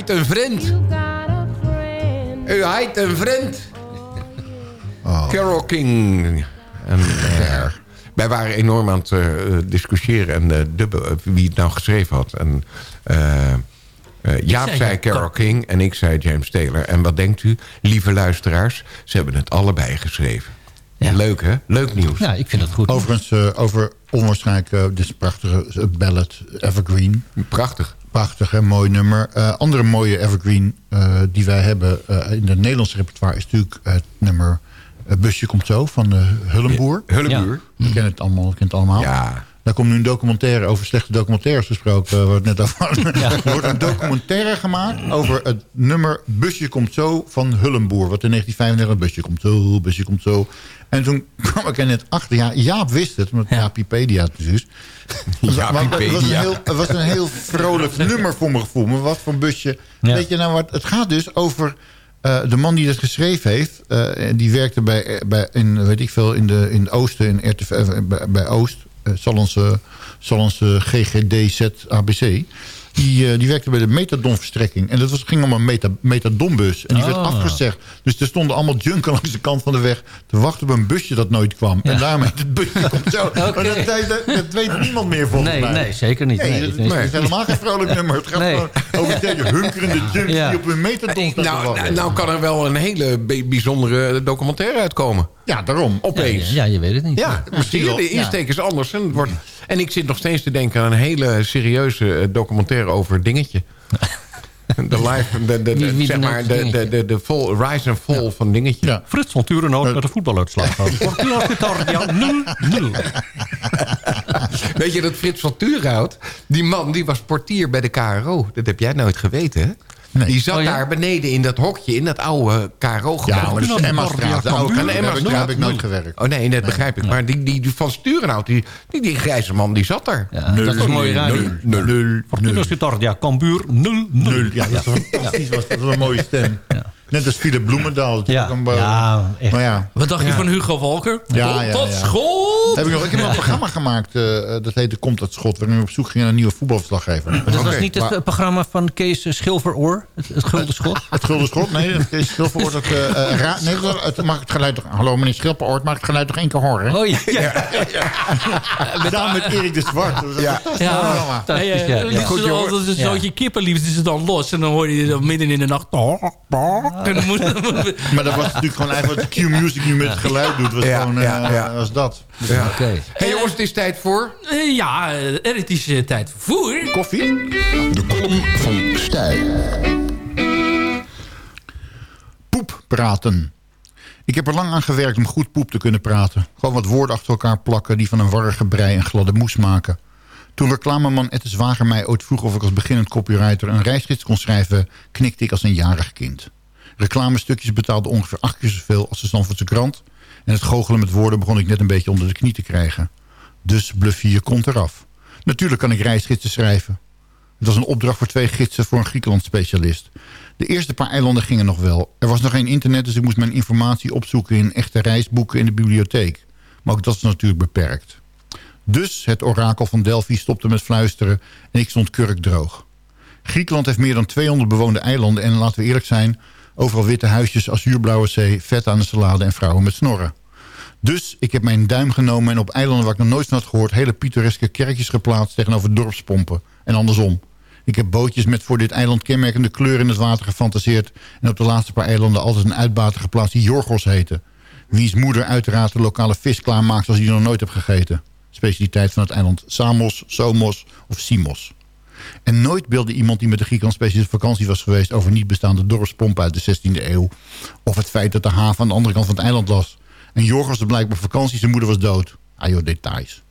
Een vriend. U heet een vriend. Carol King. En, eh, wij waren enorm aan het eh, discussiëren en eh, dubben eh, wie het nou geschreven had. En, eh, eh, Jaap zei Carol King en ik zei James Taylor. En wat denkt u, lieve luisteraars? Ze hebben het allebei geschreven. Leuk hè? Leuk nieuws. Ja, ik vind het goed. Overigens, eh, over onwaarschijnlijk, eh, dit is een prachtige eh, ballad, Evergreen. Prachtig. Prachtig, hè, mooi nummer. Eh, andere mooie Evergreen eh, die wij hebben eh, in het Nederlandse repertoire... is natuurlijk het nummer Busje komt zo van uh, Hullenboer. Hullenboer. We kennen het allemaal. We kennen het allemaal. Ja. Daar komt nu een documentaire over slechte documentaires gesproken. Waar we het net over hadden. Er wordt een documentaire gemaakt over het nummer Busje komt zo van Hullenboer. Wat in 1935 Busje komt zo, Busje komt zo. En toen *laughs* kwam ik er net achter. Ja, Jaap wist het, omdat ja. Jaapiepedia het dus is. *laughs* Maar Het was, een heel, het was een heel vrolijk *laughs* nummer voor mijn gevoel. Maar wat voor busje. Weet je nou wat? Het gaat dus over Eh, de man die dat geschreven heeft, eh, die werkte bij, eh, bij in, weet ik veel, in de, in het Oosten, in RTV, eh, bij, bij Oost, uh, Sallandse, Sallandse GGDZ ABC. Die, eh, die werkte bij de metadonverstrekking. En dat was, ging om een meta, metadonbus. En die werd Ah. afgezegd. Dus er stonden allemaal junken *laughs* langs de kant van de weg... te wachten op een busje dat nooit kwam. En daarom heet het busje *laughs* komt zo. Maar dat, dat, dat weet niemand meer volgens Nee, mij. nee, zeker niet. Nee, Nee, dat, nee. dat is helemaal geen vrolijk nummer. Het gaat Nee. gewoon over *laughs* deze hunkerende junks Ja. die op hun metadon staan Nou, nou, nou kan er wel een hele bi- bijzondere documentaire uitkomen. Ja, daarom. Opeens. Ja, ja, je weet het niet. Ja, Misschien de insteek is anders. En, het wordt, en ik zit nog steeds te denken aan een hele serieuze eh, documentaire over Dingetje. *laughs* De live, de, de, de- zeg maar, ook de, de, de, de vol, rise en fall van Dingetje. Ja. Frits van Turenhout met de voetbaluitslag. Fortuna Sittard, 0-0. Weet je dat Frits van Turenhout, die man die was portier bij de KRO. Dat heb jij nooit geweten, hè? Die zat Oh, ja? daar beneden in dat hokje, in dat oude KRO-gebouw. Ja, maar dat is Emma-straat. Daar heb ik- Emma-straat. daar heb ik nooit gewerkt. Oh nee, dat begrijp ik. Maar die, die, die van Sturenhout, die, die, die grijze man, die zat daar. Ja, dat is een mooie radio. Nul, nul, Fortuna Sittard, ja, Cambuur, 0-0. nul. Ja, dat was precies was, dat was een mooie stem. Net als Philip Bloemendaal. Dat is Ja, een, eh, ja, echt. Maar ja, Wat dacht je Ja. van Hugo Walker? Ja, Tot ja, tot ja. school! heb ik, nog, ik heb nog een programma gemaakt, eh, eh, dat heette Komt dat Schot... waarin we op zoek gingen naar een nieuwe voetbalverslaggever. Maar dat was niet het maar- programma van Kees Schilveroor? Het, het Gulden Schot? *laughs* Het Gulden Schot? Nee, het is veel voor dat... ra- nee, dat- het mag het geluid toch... Hallo meneer Schilperoort, mag het geluid toch één keer horen? Oh ja, ja. *laughs* Met name met Erik de Zwart. Dat Ja. Ja, ja. liefst Goed, is joh. altijd een Ja. zootje kippenliefst is het dan los. En dan hoor je dan midden in de nacht... En dan moet, Maar dat was natuurlijk gewoon eigenlijk wat Q-Music nu met het geluid doet. Was Ja, gewoon, eh, ja, ja. was dat. Ja. Oké. hey, jongens, het is tijd voor... Eh, ja, eh, en het is tijd voor. Koffie? De column van Stijl. Poep praten. Ik heb er lang aan gewerkt om goed poep te kunnen praten. Gewoon wat woorden achter elkaar plakken die van een warrige brei een gladde moes maken. Toen reclameman Ette Zwager mij ooit vroeg of ik als beginnend copywriter een reisgids kon schrijven, knikte ik als een jarig kind. Reclamestukjes betaalden ongeveer acht keer zoveel als de Zandvoortse krant. En het goochelen met woorden begon ik net een beetje onder de knie te krijgen. Dus bluffie je kont eraf. Natuurlijk kan ik reisgidsen schrijven. Het was een opdracht voor twee gidsen voor een Griekenland-specialist. De eerste paar eilanden gingen nog wel. Er was nog geen internet, dus ik moest mijn informatie opzoeken... in echte reisboeken in de bibliotheek. Maar ook dat is natuurlijk beperkt. Dus het orakel van Delphi stopte met fluisteren... en ik stond kurkdroog. Griekenland heeft meer dan 200 bewoonde eilanden... en laten we eerlijk zijn... overal witte huisjes, azuurblauwe zee... vet aan de salade en vrouwen met snorren. Dus ik heb mijn duim genomen en op eilanden waar ik nog nooit van had gehoord... hele pittoreske kerkjes geplaatst tegenover dorpspompen. En andersom. Ik heb bootjes met voor dit eiland kenmerkende kleuren in het water gefantaseerd... en op de laatste paar eilanden altijd een uitbater geplaatst die Jorgos heette. Wiens moeder uiteraard de lokale vis klaarmaakt als hij nog nooit heb gegeten. Specialiteit van het eiland Samos, Somos of Simos. En nooit beelde iemand die met de Griekenland specialist op vakantie was geweest... over niet bestaande dorpspompen uit de 16e eeuw. Of het feit dat de haven aan de andere kant van het eiland las. En Jorgos had blijkbaar vakantie, zijn moeder was dood. Ah joh, details.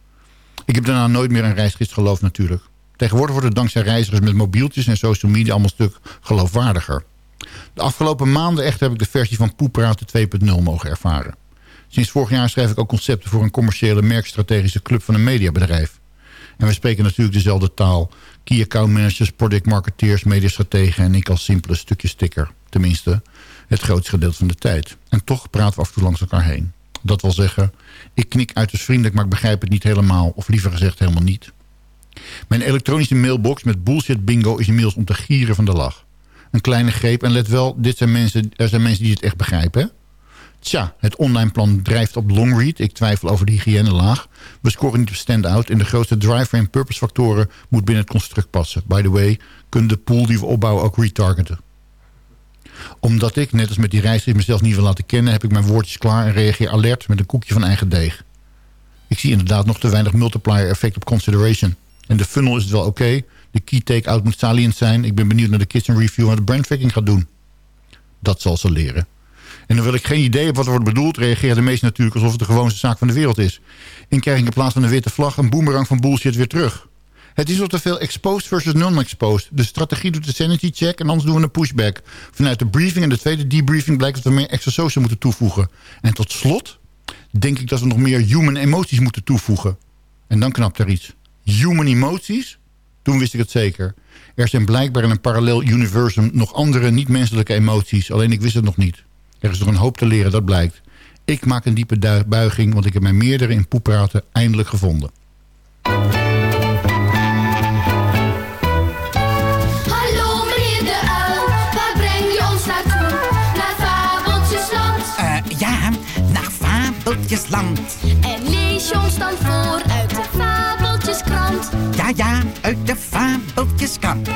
Ik heb daarna nooit meer een reisgids geloofd natuurlijk. Tegenwoordig wordt het dankzij reizigers met mobieltjes en social media allemaal een stuk geloofwaardiger. De afgelopen maanden echt heb ik de versie van Poepraten 2.0 mogen ervaren. Sinds vorig jaar schrijf ik ook concepten voor een commerciële merkstrategische club van een mediabedrijf. En we spreken natuurlijk dezelfde taal. Key account managers, product marketeers, mediastrategen en ik als simpele stukje sticker. Tenminste, het grootste gedeelte van de tijd. En toch praten we af en toe langs elkaar heen. Dat wil zeggen, ik knik uiterst vriendelijk, maar ik begrijp het niet helemaal. Of liever gezegd helemaal niet. Mijn elektronische mailbox met bullshit bingo is inmiddels om te gieren van de lach. Een kleine greep en let wel, dit zijn mensen, er zijn mensen die het echt begrijpen. hè? Tja, het online plan drijft op longread. Ik twijfel over de hygiënelaag. We scoren niet op stand-out. En de grootste driver en purpose factoren moet binnen het construct passen. By the way, kunnen de pool die we opbouwen ook retargeten. Omdat ik, net als met die reisgids, mezelf niet wil laten kennen... heb ik mijn woordjes klaar en reageer alert met een koekje van eigen deeg. Ik zie inderdaad nog te weinig multiplier effect op consideration. En de funnel is het wel oké. De key take-out moet salient zijn. Ik ben benieuwd naar de kitchen review en de brandtracking gaat doen. Dat zal ze leren. En hoewel ik geen idee heb wat er wordt bedoeld... reageren de meesten natuurlijk alsof het de gewoonste zaak van de wereld is. En krijg ik in plaats van een witte vlag... een boemerang van bullshit weer terug. Het is al te veel exposed versus non-exposed. De strategie doet de sanity check en anders doen we een pushback. Vanuit de briefing en de tweede debriefing... blijkt dat we meer extra social moeten toevoegen. En tot slot denk ik dat we nog meer human emoties moeten toevoegen. En dan knapt er iets. Human emoties? Toen wist ik het zeker. Er zijn blijkbaar in een parallel universum nog andere niet-menselijke emoties. Alleen ik wist het nog niet. Er is nog een hoop te leren, dat blijkt. Ik maak een diepe buiging, want ik heb mijn meerdere in poepraten eindelijk gevonden. Hallo meneer de uil, waar breng je ons naartoe? Naar Fabeltjesland. Eh, ja, naar Fabeltjesland. En lees je ons dan voor uit de Fabeltjeskrant? Ja, ja, uit de Fabeltjeskrant.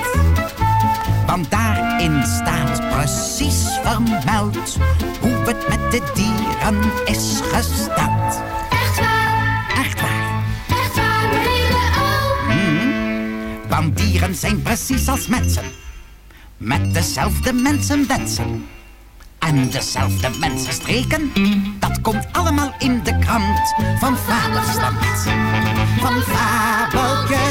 Want daarin staat precies vermeld hoe het met de dieren is gesteld. Echt waar? Echt waar. Echt waar, de uil? Hmm, want dieren zijn precies als mensen. Met dezelfde mensenwensen. En dezelfde mensenstreken. Dat komt allemaal in de krant van Fabeltjesland. Van Fabeltjesland.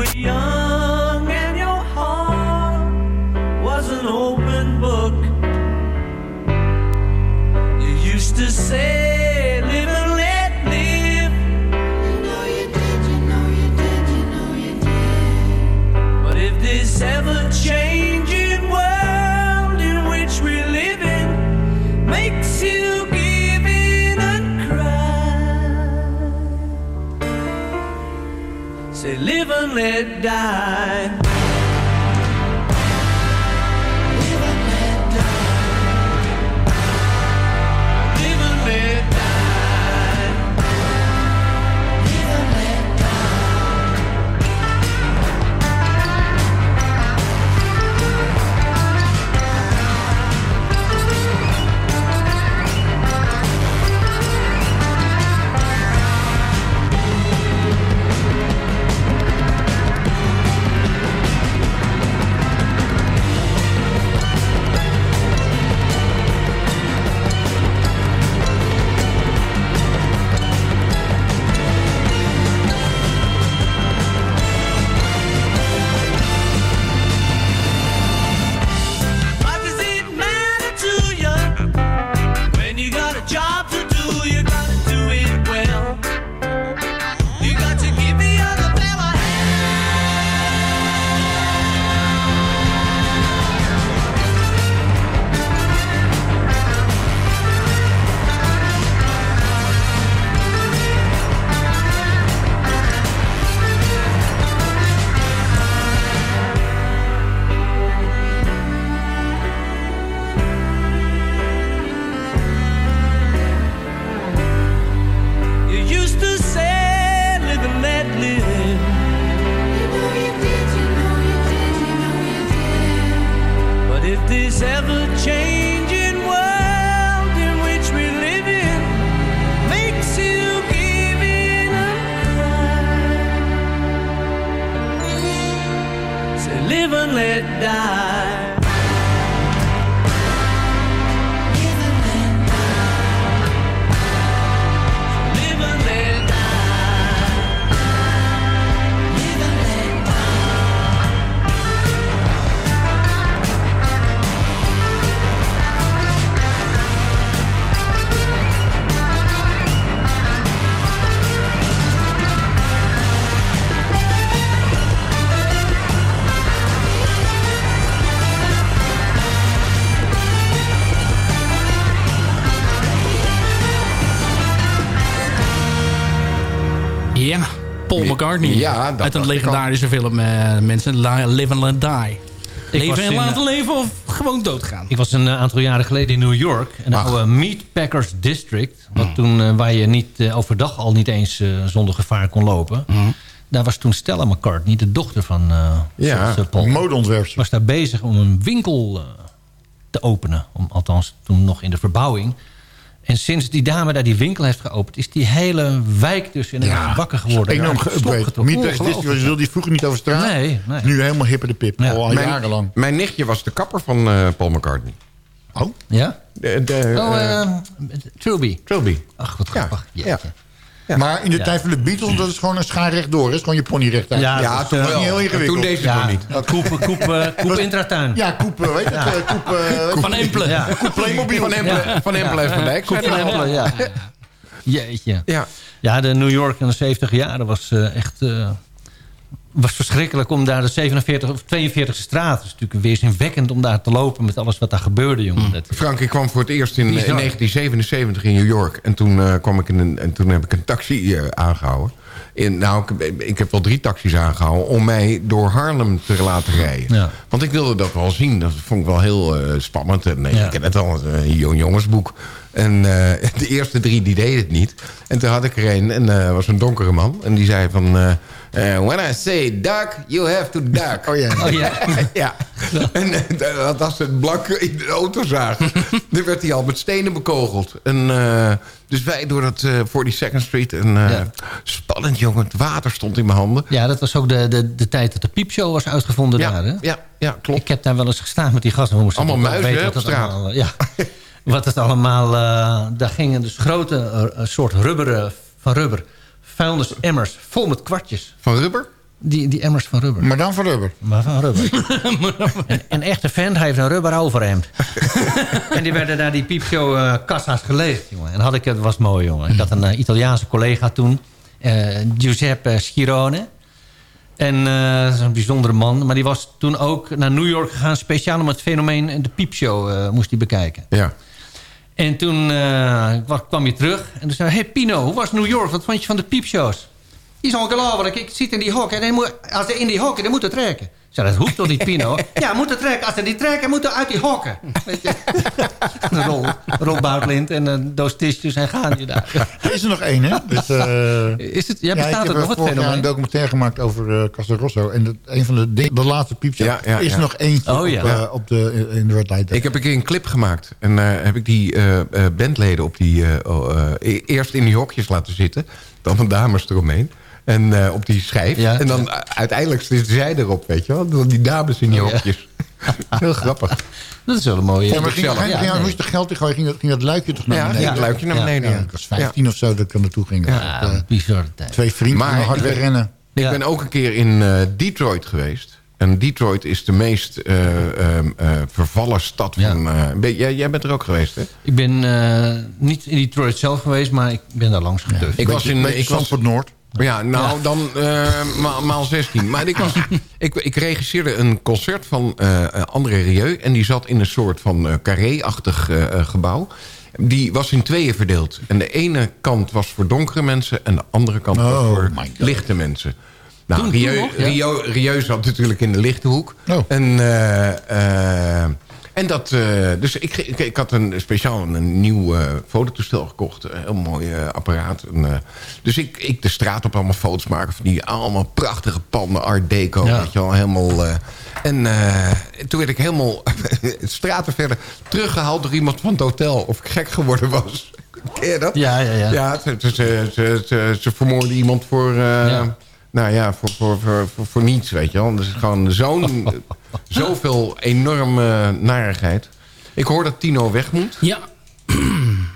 Were young and your heart was an open book, you used to say, live and McCartney. Ja, dat Uit een legendarische film, eh, mensen. Li- Live and Let Die. Ik leven en laten eh, leven of gewoon doodgaan. Ik was een eh, aantal jaren geleden in New York. Een oude Meatpackers District. Wat toen, eh, waar je niet, overdag al niet eens zonder gevaar kon lopen. Daar was toen Stella McCartney, de dochter van eh Ja, modeontwerpster. Was daar bezig om een winkel eh, te openen. Om, althans, toen nog in de verbouwing. En sinds die dame daar die winkel heeft geopend... is die hele wijk dus in Ja, wakker geworden. Enorm geüpgrade. District Ongelooflijk. wilde die vroeger niet over straat. Nee, nee. Nu helemaal hipper de pip. Al, al mijn, jarenlang. Mijn nichtje was de kapper van eh, Paul McCartney. Oh? Ja? De, de, Oh, eh, eh, Trilby. Trilby. Ach, wat grappig. Ja. Maar in de Ja. tijd van de Beatles, dat is gewoon een schaar rechtdoor. Dat is gewoon je pony rechtuit. Ja, is, toch eh, niet heel ingewikkeld. toen deed ze het nog niet. Koep, koep, eh, *laughs* koep intratuin. Ja, Koep, eh, weet je Ja. het? eh, Koep, eh, Van Empelen. Ja. Koep Playmobil. Van Empelen, van Empelen heeft gelijk. Koep van Empelen, ja. Jeetje. Ja. Ja, de New York in de 70 jaren was eh, echt... eh, was verschrikkelijk om daar de 47 of 42e straat... Het is natuurlijk weerzinwekkend om daar te lopen met alles wat daar gebeurde, jongen. Dat- Frank, ik kwam voor het eerst in, in Bizar. 1977 in New York. En toen, eh, kwam ik in een, en toen heb ik een taxi eh, aangehouden. In, nou, ik, ik heb wel drie taxis aangehouden... om mij door Harlem te laten rijden. Ja. Want ik wilde dat wel zien. Dat vond ik wel heel eh, spannend. En, Ja. Ik ken het al, een jong jongensboek. En *laughs* de eerste drie die deden het niet. En toen had ik er een, en eh was een donkere man. En die zei van... eh, when I say duck, you have to duck. Oh ja. *laughs* Oh ja. ja. En eh, dat als ze het blanke in de auto zagen... *laughs* dan werd hij al met stenen bekogeld. En, eh, dus wij door dat eh 42nd Street. En, eh, Ja. Spannend, jongen. Het water stond in mijn handen. Ja, dat was ook de, de, de tijd dat de piepshow was uitgevonden Ja, daar, hè? ja, ja, klopt. Ik heb daar wel eens gestaan met die gasten. We moesten Allemaal muizen, weten hè, wat op het straat. allemaal, ja, *laughs* wat het allemaal... eh, daar gingen dus grote soort rubberen van rubber. Vuilnisemmers vol met kwartjes. Van rubber? Die, die emmers van rubber. Maar dan van rubber. Maar van rubber. *laughs* een, een echte vent hij heeft een rubber overhemd. *laughs* en die werden daar die piepshow eh, kassa's geleegd, jongen. En had ik, het was mooi, jongen. Ik had een eh, Italiaanse collega toen. eh, Giuseppe Schirone. En eh, dat is een bijzondere man. Maar die was toen ook naar New York gegaan... speciaal om het fenomeen de piepshow eh, moest hij bekijken. Ja. En toen eh, wa- kwam hij terug. En toen zei. Hey Pino, hoe was New York? Wat vond je van de piepshows? Die is ongelooflijk. Ik zit in die hok. En moet, als hij in die hokken, dan moet trekken. Ik zei, dat hoeft toch niet, Pino? ja, moet hij trekken. Als hij niet trekken, moet hij uit die hokken. Weet je? *laughs* Een rol, rol Boutlint en een doos tissues en gaan je daar. Er is er nog één, hè? Dus, eh, Is het, ja, ja, ik bestaat heb het nog, vorig jaar fenomeen? een documentaire gemaakt over eh Casa Rosso. En dat, een van de, dingen- de laatste piepjes Ja, ja, is er ja. nog eentje Oh, ja. op, eh, op de, in de Red Light. Ik heb een keer een clip gemaakt. En eh, heb ik die eh, eh, bandleden op die, eh, oh, eh, e- eerst in die hokjes laten zitten. Dan de dames eromheen. En eh, op die schijf. Ja. en dan eh, uiteindelijk zitten zij erop, weet je wel. Die dames in die Oh, ja. *laughs* Heel grappig. Dat is wel een mooie... Ja, maar ging, Ja, moest de geld ingooien, ging, dat- ging dat luikje toch naar Ja, beneden? ging het luikje naar Ja, beneden. Ja, ja. ik was 15 of zo dat ik er naartoe ging. Ja, bizarre tijd. twee vrienden Maar hard weer rennen. Ja. Ik ben ook een keer in eh, Detroit geweest. En Detroit is de meest eh, ehm, eh, vervallen stad Ja. van... eh, ben- jij, jij bent er ook geweest, hè? Ik ben eh, niet in Detroit zelf geweest, maar ik ben daar langs gedurfd. Ik was in... Ik was, Noord. Ja, nou, dan eh, maal, maal 16. Maar ik, was, *laughs* ik, ik regisseerde een concert van eh André Rieu. En die zat in een soort van eh, carré-achtig gebouw. Die was in tweeën verdeeld. En de ene kant was voor donkere mensen... en de andere kant was Oh, voor lichte mensen. Nou, Rieu? Rieu, Rieu zat natuurlijk in de lichte hoek. Oh. En, en dat, eh, dus ik, ik, ik had een speciaal een nieuw eh, fototoestel gekocht. Een heel mooi eh, apparaat. En, dus ik, ik de straat op allemaal foto's maken van die allemaal prachtige panden, art deco. Ja. Weet je wel, helemaal... en toen werd ik helemaal *laughs* straten verder teruggehaald door iemand van het hotel. Of ik gek geworden was. *laughs* Ken je dat? Ja, ja, ja. Ja, ze, ze, ze, ze, vermoorden iemand voor... Ja. Nou ja, voor, voor, voor, voor, voor niets, weet je wel. Dus gewoon zo'n... *laughs* zoveel enorme narigheid. Ik hoor dat Tino weg moet. Ja, *clears throat*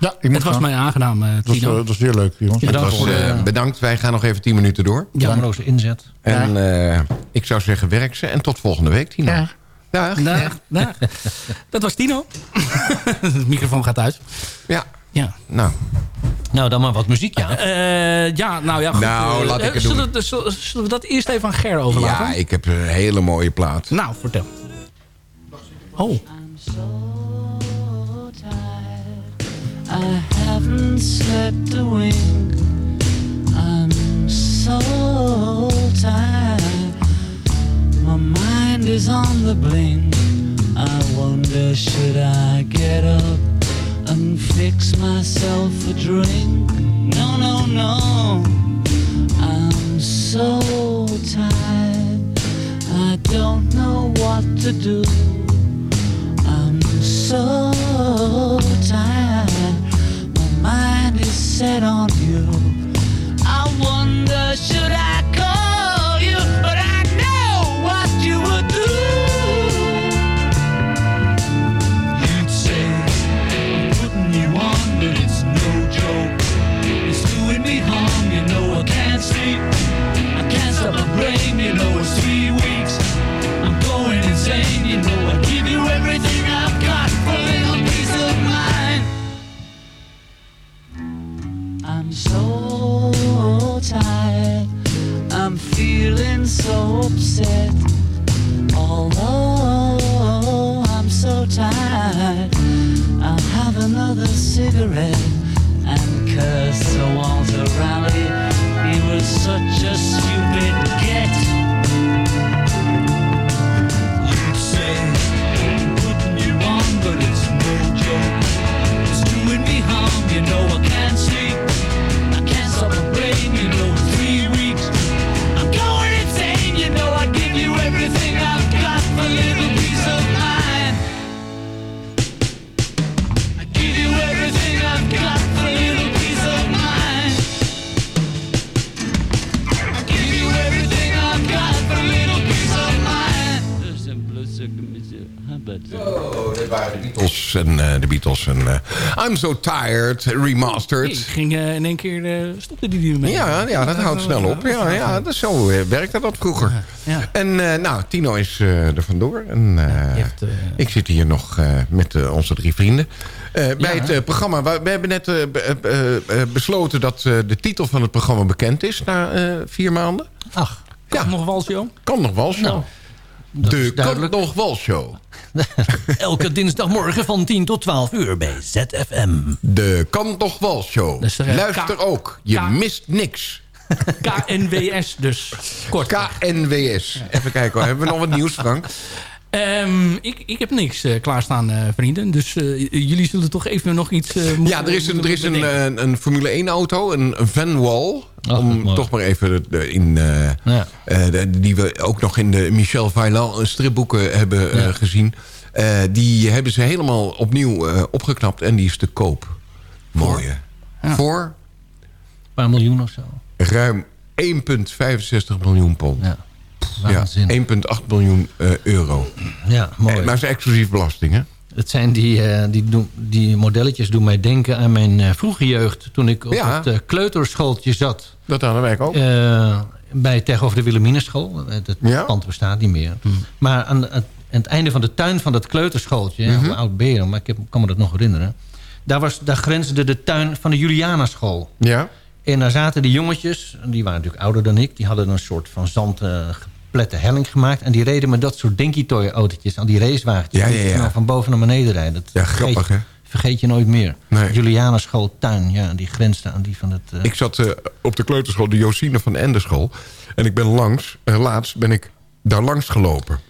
Ja, ik moet het was gaan. mij aangenaam, eh, Dat was, Tino. eh, dat was weer leuk, jongens. Het Bedankt was, eh, bedankt. Wij gaan nog even 10 minuten door. Belangloze inzet. En eh, ik zou zeggen, werk ze. En tot volgende week, Tino. Ja. Dag. Dag, dag. Dat was Tino. *laughs* De microfoon gaat uit. Ja, Ja. nou. Nou, dan maar wat muziek, ja. Eh, ja, nou ja, goed. Nou, Eh, laat ik het zullen, we- zullen, zullen we dat eerst even aan Ger overlaten? Ja, ik heb een hele mooie plaat. Nou, vertel. Oh. I haven't slept a wink. I'm so tired. My mind is on the blink. I wonder, should I get up and fix myself a drink? No, no, no. I'm so tired. I don't know what to do. I'm so tired. My mind is set on you. I wonder, should I so upset. Although I'm so tired, I'll have another cigarette and curse Walter Raleigh. He was such a stupid I'm So Tired, remastered. Ik ging eh, in één keer, eh stopte die ermee. Ja, ja, dat houdt snel op. Ja, ja, dat zo eh, werkte dat vroeger. En eh, nou, Tino is er vandoor. En, ik zit hier nog met onze drie vrienden. Bij het programma, we, hebben net be- besloten dat de titel van het programma bekend is na vier maanden. Ach, kan nog Walshow? Kan nog De Kan nog Walshow. *laughs* Elke dinsdagmorgen van 10 tot 12 uur bij ZFM. De Kan toch Walshow. Dus Luister K- ook, je K- mist niks. KNWS dus. *laughs* Kort. KNWS. Even kijken, hoor. hebben we nog wat nieuws, Frank? Ehm, ik, ik heb niks eh, klaarstaan, eh, vrienden. Dus eh, jullie zullen toch even nog iets... eh, Ja, er is een, er is een, een Formule 1 auto, een een Van Wall. om toch maar even in... eh, eh, de- die we ook nog in de Michel Vaillant stripboeken hebben eh, gezien. Eh, die hebben ze helemaal opnieuw eh, opgeknapt en die is te koop. Mooie. Voor Een paar miljoen of zo. ruim 1,65 miljoen pond. Ja. Waanzin. 1,8 miljoen eh, euro. Ja, mooi. Eh, maar het is exclusief belasting, hè? Het zijn die, eh, die, die modelletjes doen mij denken aan mijn vroege jeugd. Toen ik op Ja. het kleuterschooltje zat. Dat hadden wij ook. Bij tegenover de Willemineschool. Eh, Het pand bestaat niet meer. Maar aan, het- aan het einde van de tuin van dat kleuterschooltje... Mhm. hoe oud ben je dan? Maar ik heb, kan me dat nog herinneren. Daar, was, daar grensde de tuin van de Julianaschool. Ja. En daar zaten die jongetjes, die waren natuurlijk ouder dan ik... die hadden een soort van zand eh, geplette helling gemaakt... en die reden met dat soort dinky-toy autootjes... aan die racewagentjes. Ja, ja, die ja. nou van boven naar beneden rijden. Dat Ja, grappig, hè? Vergeet je nooit meer. Nee. Julianaschool tuin, ja, die grensde aan die van het... eh, Ik zat eh, op de kleuterschool, de Josine van Enderschool. En ik ben langs, eh, laatst ben ik daar langs gelopen.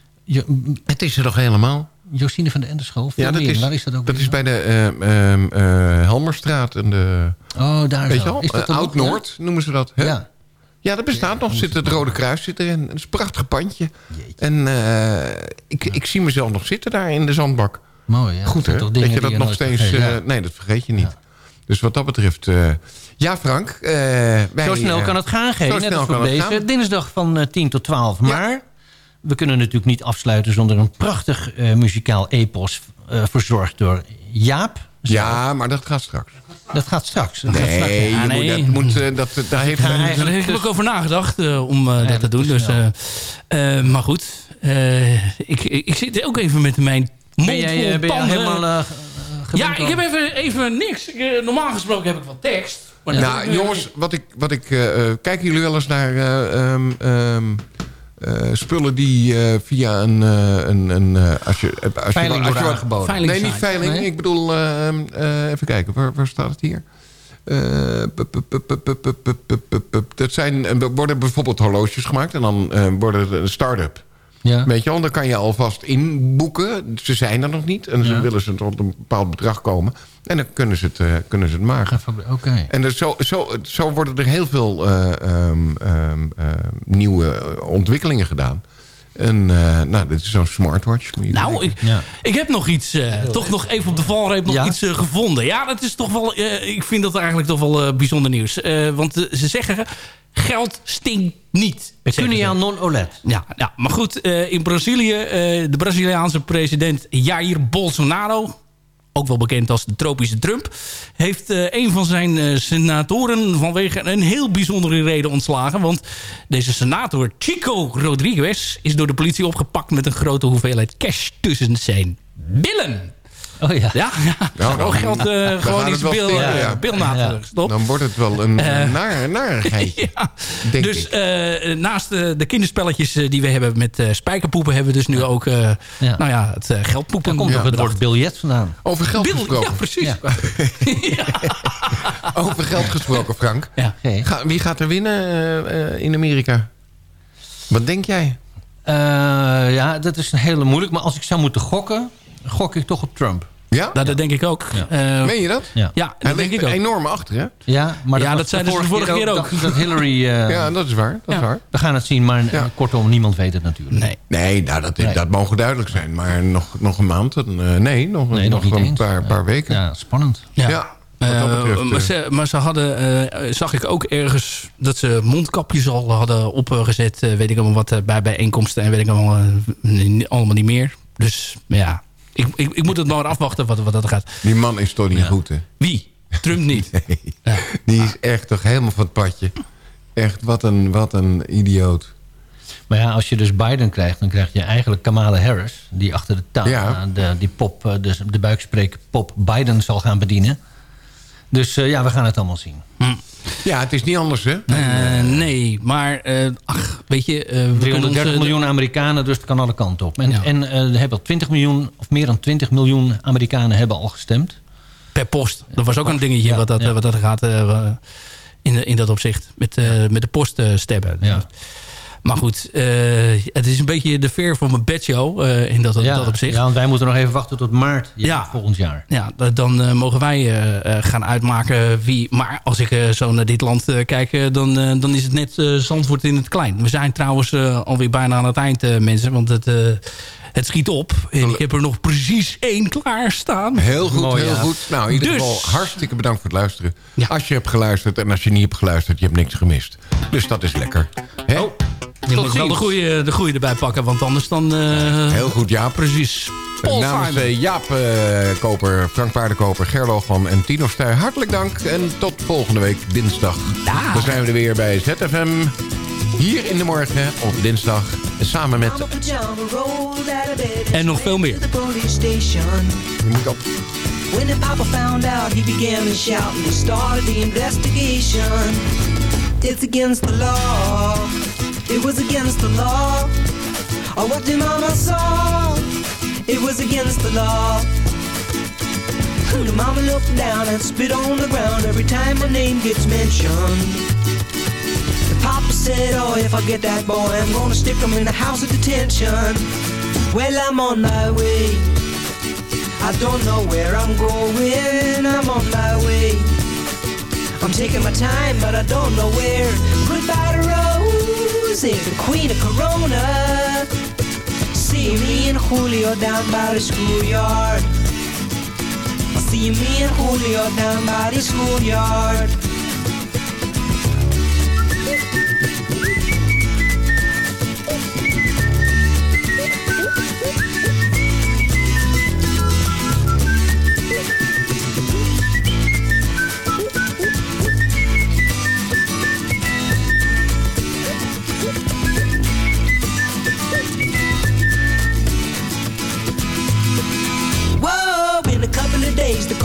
het is er toch helemaal? Josine van de Enderschool? Ja, dat is, Waar is dat ook dat weer? is bij de eh, Helmerstraat. En de, Oh, daar weet zo. je? Is dat nog, Oud-Noord noemen ze dat. Hè? Ja. Ja, dat bestaat nog. Zit het Rode Kruis zit erin. Het is een prachtig pandje. En eh, ik, ik zie mezelf nog zitten daar in de zandbak. Mooi, ja. Goed, Dat hè? je dat die nog steeds... vergeet, eh, nee, dat vergeet je niet. Dus wat dat betreft... eh, ja, Frank. eh, wij, Zo snel kan het gaan, G. Zo Net als deze gaan. dinsdag van eh, 10 tot 12. Maar we kunnen natuurlijk niet afsluiten... zonder een prachtig eh, muzikaal epos eh, verzorgd door Jaap. Ja, maar dat gaat straks. Dat gaat straks. Dat gaat Nee, straks. je Ja, nee. moet, dat moet, eh, dat, daar heeft Ja, eigenlijk heb ik ook over nagedacht eh, om eh, dat te doen. Dus, eh, eh, maar goed, eh, ik, ik, ik zit ook even met mijn mond Ben jij, vol ben jij tanden. helemaal... eh, ja, ik heb even, even niks. Ik, normaal gesproken heb ik wat tekst. Maar nou, jongens, wat ik, wat ik, kijken jullie wel eens naar eh, ehm, ehm, eh, eh, spullen die eh, via een... Eh, een, een als je, als veiling je, als je, als veiling Nee, niet veiling. Ik bedoel, ehm, even kijken, waar, waar staat het hier? Dat zijn, er worden bijvoorbeeld horloges gemaakt en dan worden een start-up. Ja. Weet je wel, dan kan je alvast inboeken. Ze zijn er nog niet en ze willen ze tot een bepaald bedrag komen. En dan kunnen ze het, eh, kunnen ze het maken. Oké. En er, zo, zo, zo worden er heel veel eh, ehm, ehm, ehm, nieuwe ontwikkelingen gedaan. En eh, nou, dit is zo'n smartwatch. Moet je Nou, ik, ik heb nog iets, eh, toch nog even op de valreep nog Ja? iets eh, gevonden. Ja, dat is toch wel, eh, ik vind dat eigenlijk toch wel eh, bijzonder nieuws. Eh, want eh, ze zeggen, geld stinkt niet. Pecunia non olet. Ja, ja, maar goed, eh, in Brazilië, eh, de Braziliaanse president Jair Bolsonaro... ook wel bekend als de tropische Trump... heeft eh, een van zijn eh, senatoren vanwege een heel bijzondere reden ontslagen. Want deze senator Chico Rodriguez is door de politie opgepakt... met een grote hoeveelheid cash tussen zijn billen. Oh ja. Ja, ja. Nou, ook geld eh, dan gewoon iets bil, eh, ja. Dan wordt het wel een Eh, naar, narigheidje. *laughs* denk dus ik. eh, naast de kinderspelletjes die we hebben met eh, spijkerpoepen... hebben we dus nu ook eh, Nou ja, het geldpoepen. Daar komt ook het woord biljet vandaan. Over geld Bil- gesproken. Ja, precies. *laughs* *laughs* Over geld gesproken, Frank. Ga- wie gaat er winnen in Amerika? Wat denk jij? Eh, ja, dat is een hele moeilijk. Maar als ik zou moeten gokken, gok ik toch op Trump. Ja? Nou, dat denk ik ook. Eh, Meen je dat? Ja, ja Hij dat denk ik er ook. enorm achter, hè? Ja, maar Ja, dat zeiden ze de vorige keer ook. Dat, dat Hillary... *laughs* eh, Ja, dat is waar. Dat is waar. We gaan het zien, maar eh, kortom, niemand weet het natuurlijk. Nee. Nee, nou, dat, Nee. dat mogen duidelijk zijn. Maar nog, nog een maand? dan, eh, nee, nog, Nee, nog nog niet een eens. paar, paar weken. Ja, spannend. Ja. Ja, Eh, betreft, maar, ze, maar ze hadden, eh, zag ik ook ergens dat ze mondkapjes al hadden opgezet. weet ik allemaal wat bij bijeenkomsten en weet ik allemaal, allemaal niet meer. Dus ja, ik, ik, ik moet het maar afwachten wat, wat dat gaat. Die man is toch niet goed, hè? Wie? Trump niet. *laughs* Nee. Die is echt toch helemaal van het padje. Echt, wat een, wat een idioot. Maar ja, als je dus Biden krijgt, dan krijg je eigenlijk Kamala Harris... die achter de taal, Ja. eh, de, die pop, eh, dus de buikspreker pop Biden zal gaan bedienen. Dus eh, ja, we gaan het allemaal zien. Ja, het is niet anders, hè? Eh, nee, maar eh, ach, weet je... eh, we kunnen 330 onze- miljoen Amerikanen, dus het kan alle kanten op. En, Ja. en eh, er hebben al 20 miljoen, of meer dan 20 miljoen Amerikanen hebben al gestemd. Per post. Dat was ook een dingetje Ja, wat, dat, ja. wat dat gaat eh, in, in dat opzicht. Met, eh, met de post eh, stemmen. Ja. Maar goed, eh, het is een beetje de veer van mijn bedshow eh, in dat, ja, dat opzicht. ja, want wij moeten nog even wachten tot maart ja, Ja. volgend jaar. Ja, da- dan eh, mogen wij eh, eh, gaan uitmaken wie... Maar als ik zo naar dit land eh, kijk, dan, dan is het net eh, Zandvoort in het klein. We zijn trouwens eh, alweer bijna aan het eind, mensen. Want het, eh, het schiet op. En ik heb er nog precies één klaarstaan. Heel goed, Mooi, heel ja. goed. Nou, in ieder Dus- geval hartstikke bedankt voor het luisteren. Als je hebt geluisterd en als je niet hebt geluisterd, je hebt niks gemist. Dus dat is lekker. Hè? Oh, Je moet wel de goede, de goede erbij pakken, want anders dan... eh, Heel goed, Jaap. Precies. Paul Namens Simon. eh, Jaap eh, Koper, Frank Paardenkoper, Gerloogman en Tino Stuy. Hartelijk dank en tot volgende week dinsdag. Dan zijn we er weer bij ZFM. Hier in de morgen op dinsdag. Samen met... En nog veel meer. Je moet op. When the papa found out, he began to shout and he started the investigation. It's against the law. It was against the law. Oh, what the mama saw. It was against the law. The mama looked down and spit on the ground every time my name gets mentioned. The papa said, oh, if I get that boy, I'm gonna stick him in the house of detention. Well, I'm on my way. I don't know where I'm going, I'm on my way. I'm taking my time, but I don't know Rose, the queen of Corona. See me and Julio down by the schoolyard. See me and Julio down by the schoolyard.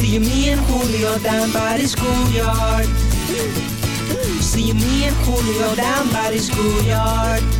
See me and Julio down by the schoolyard. See me and Julio down by the schoolyard.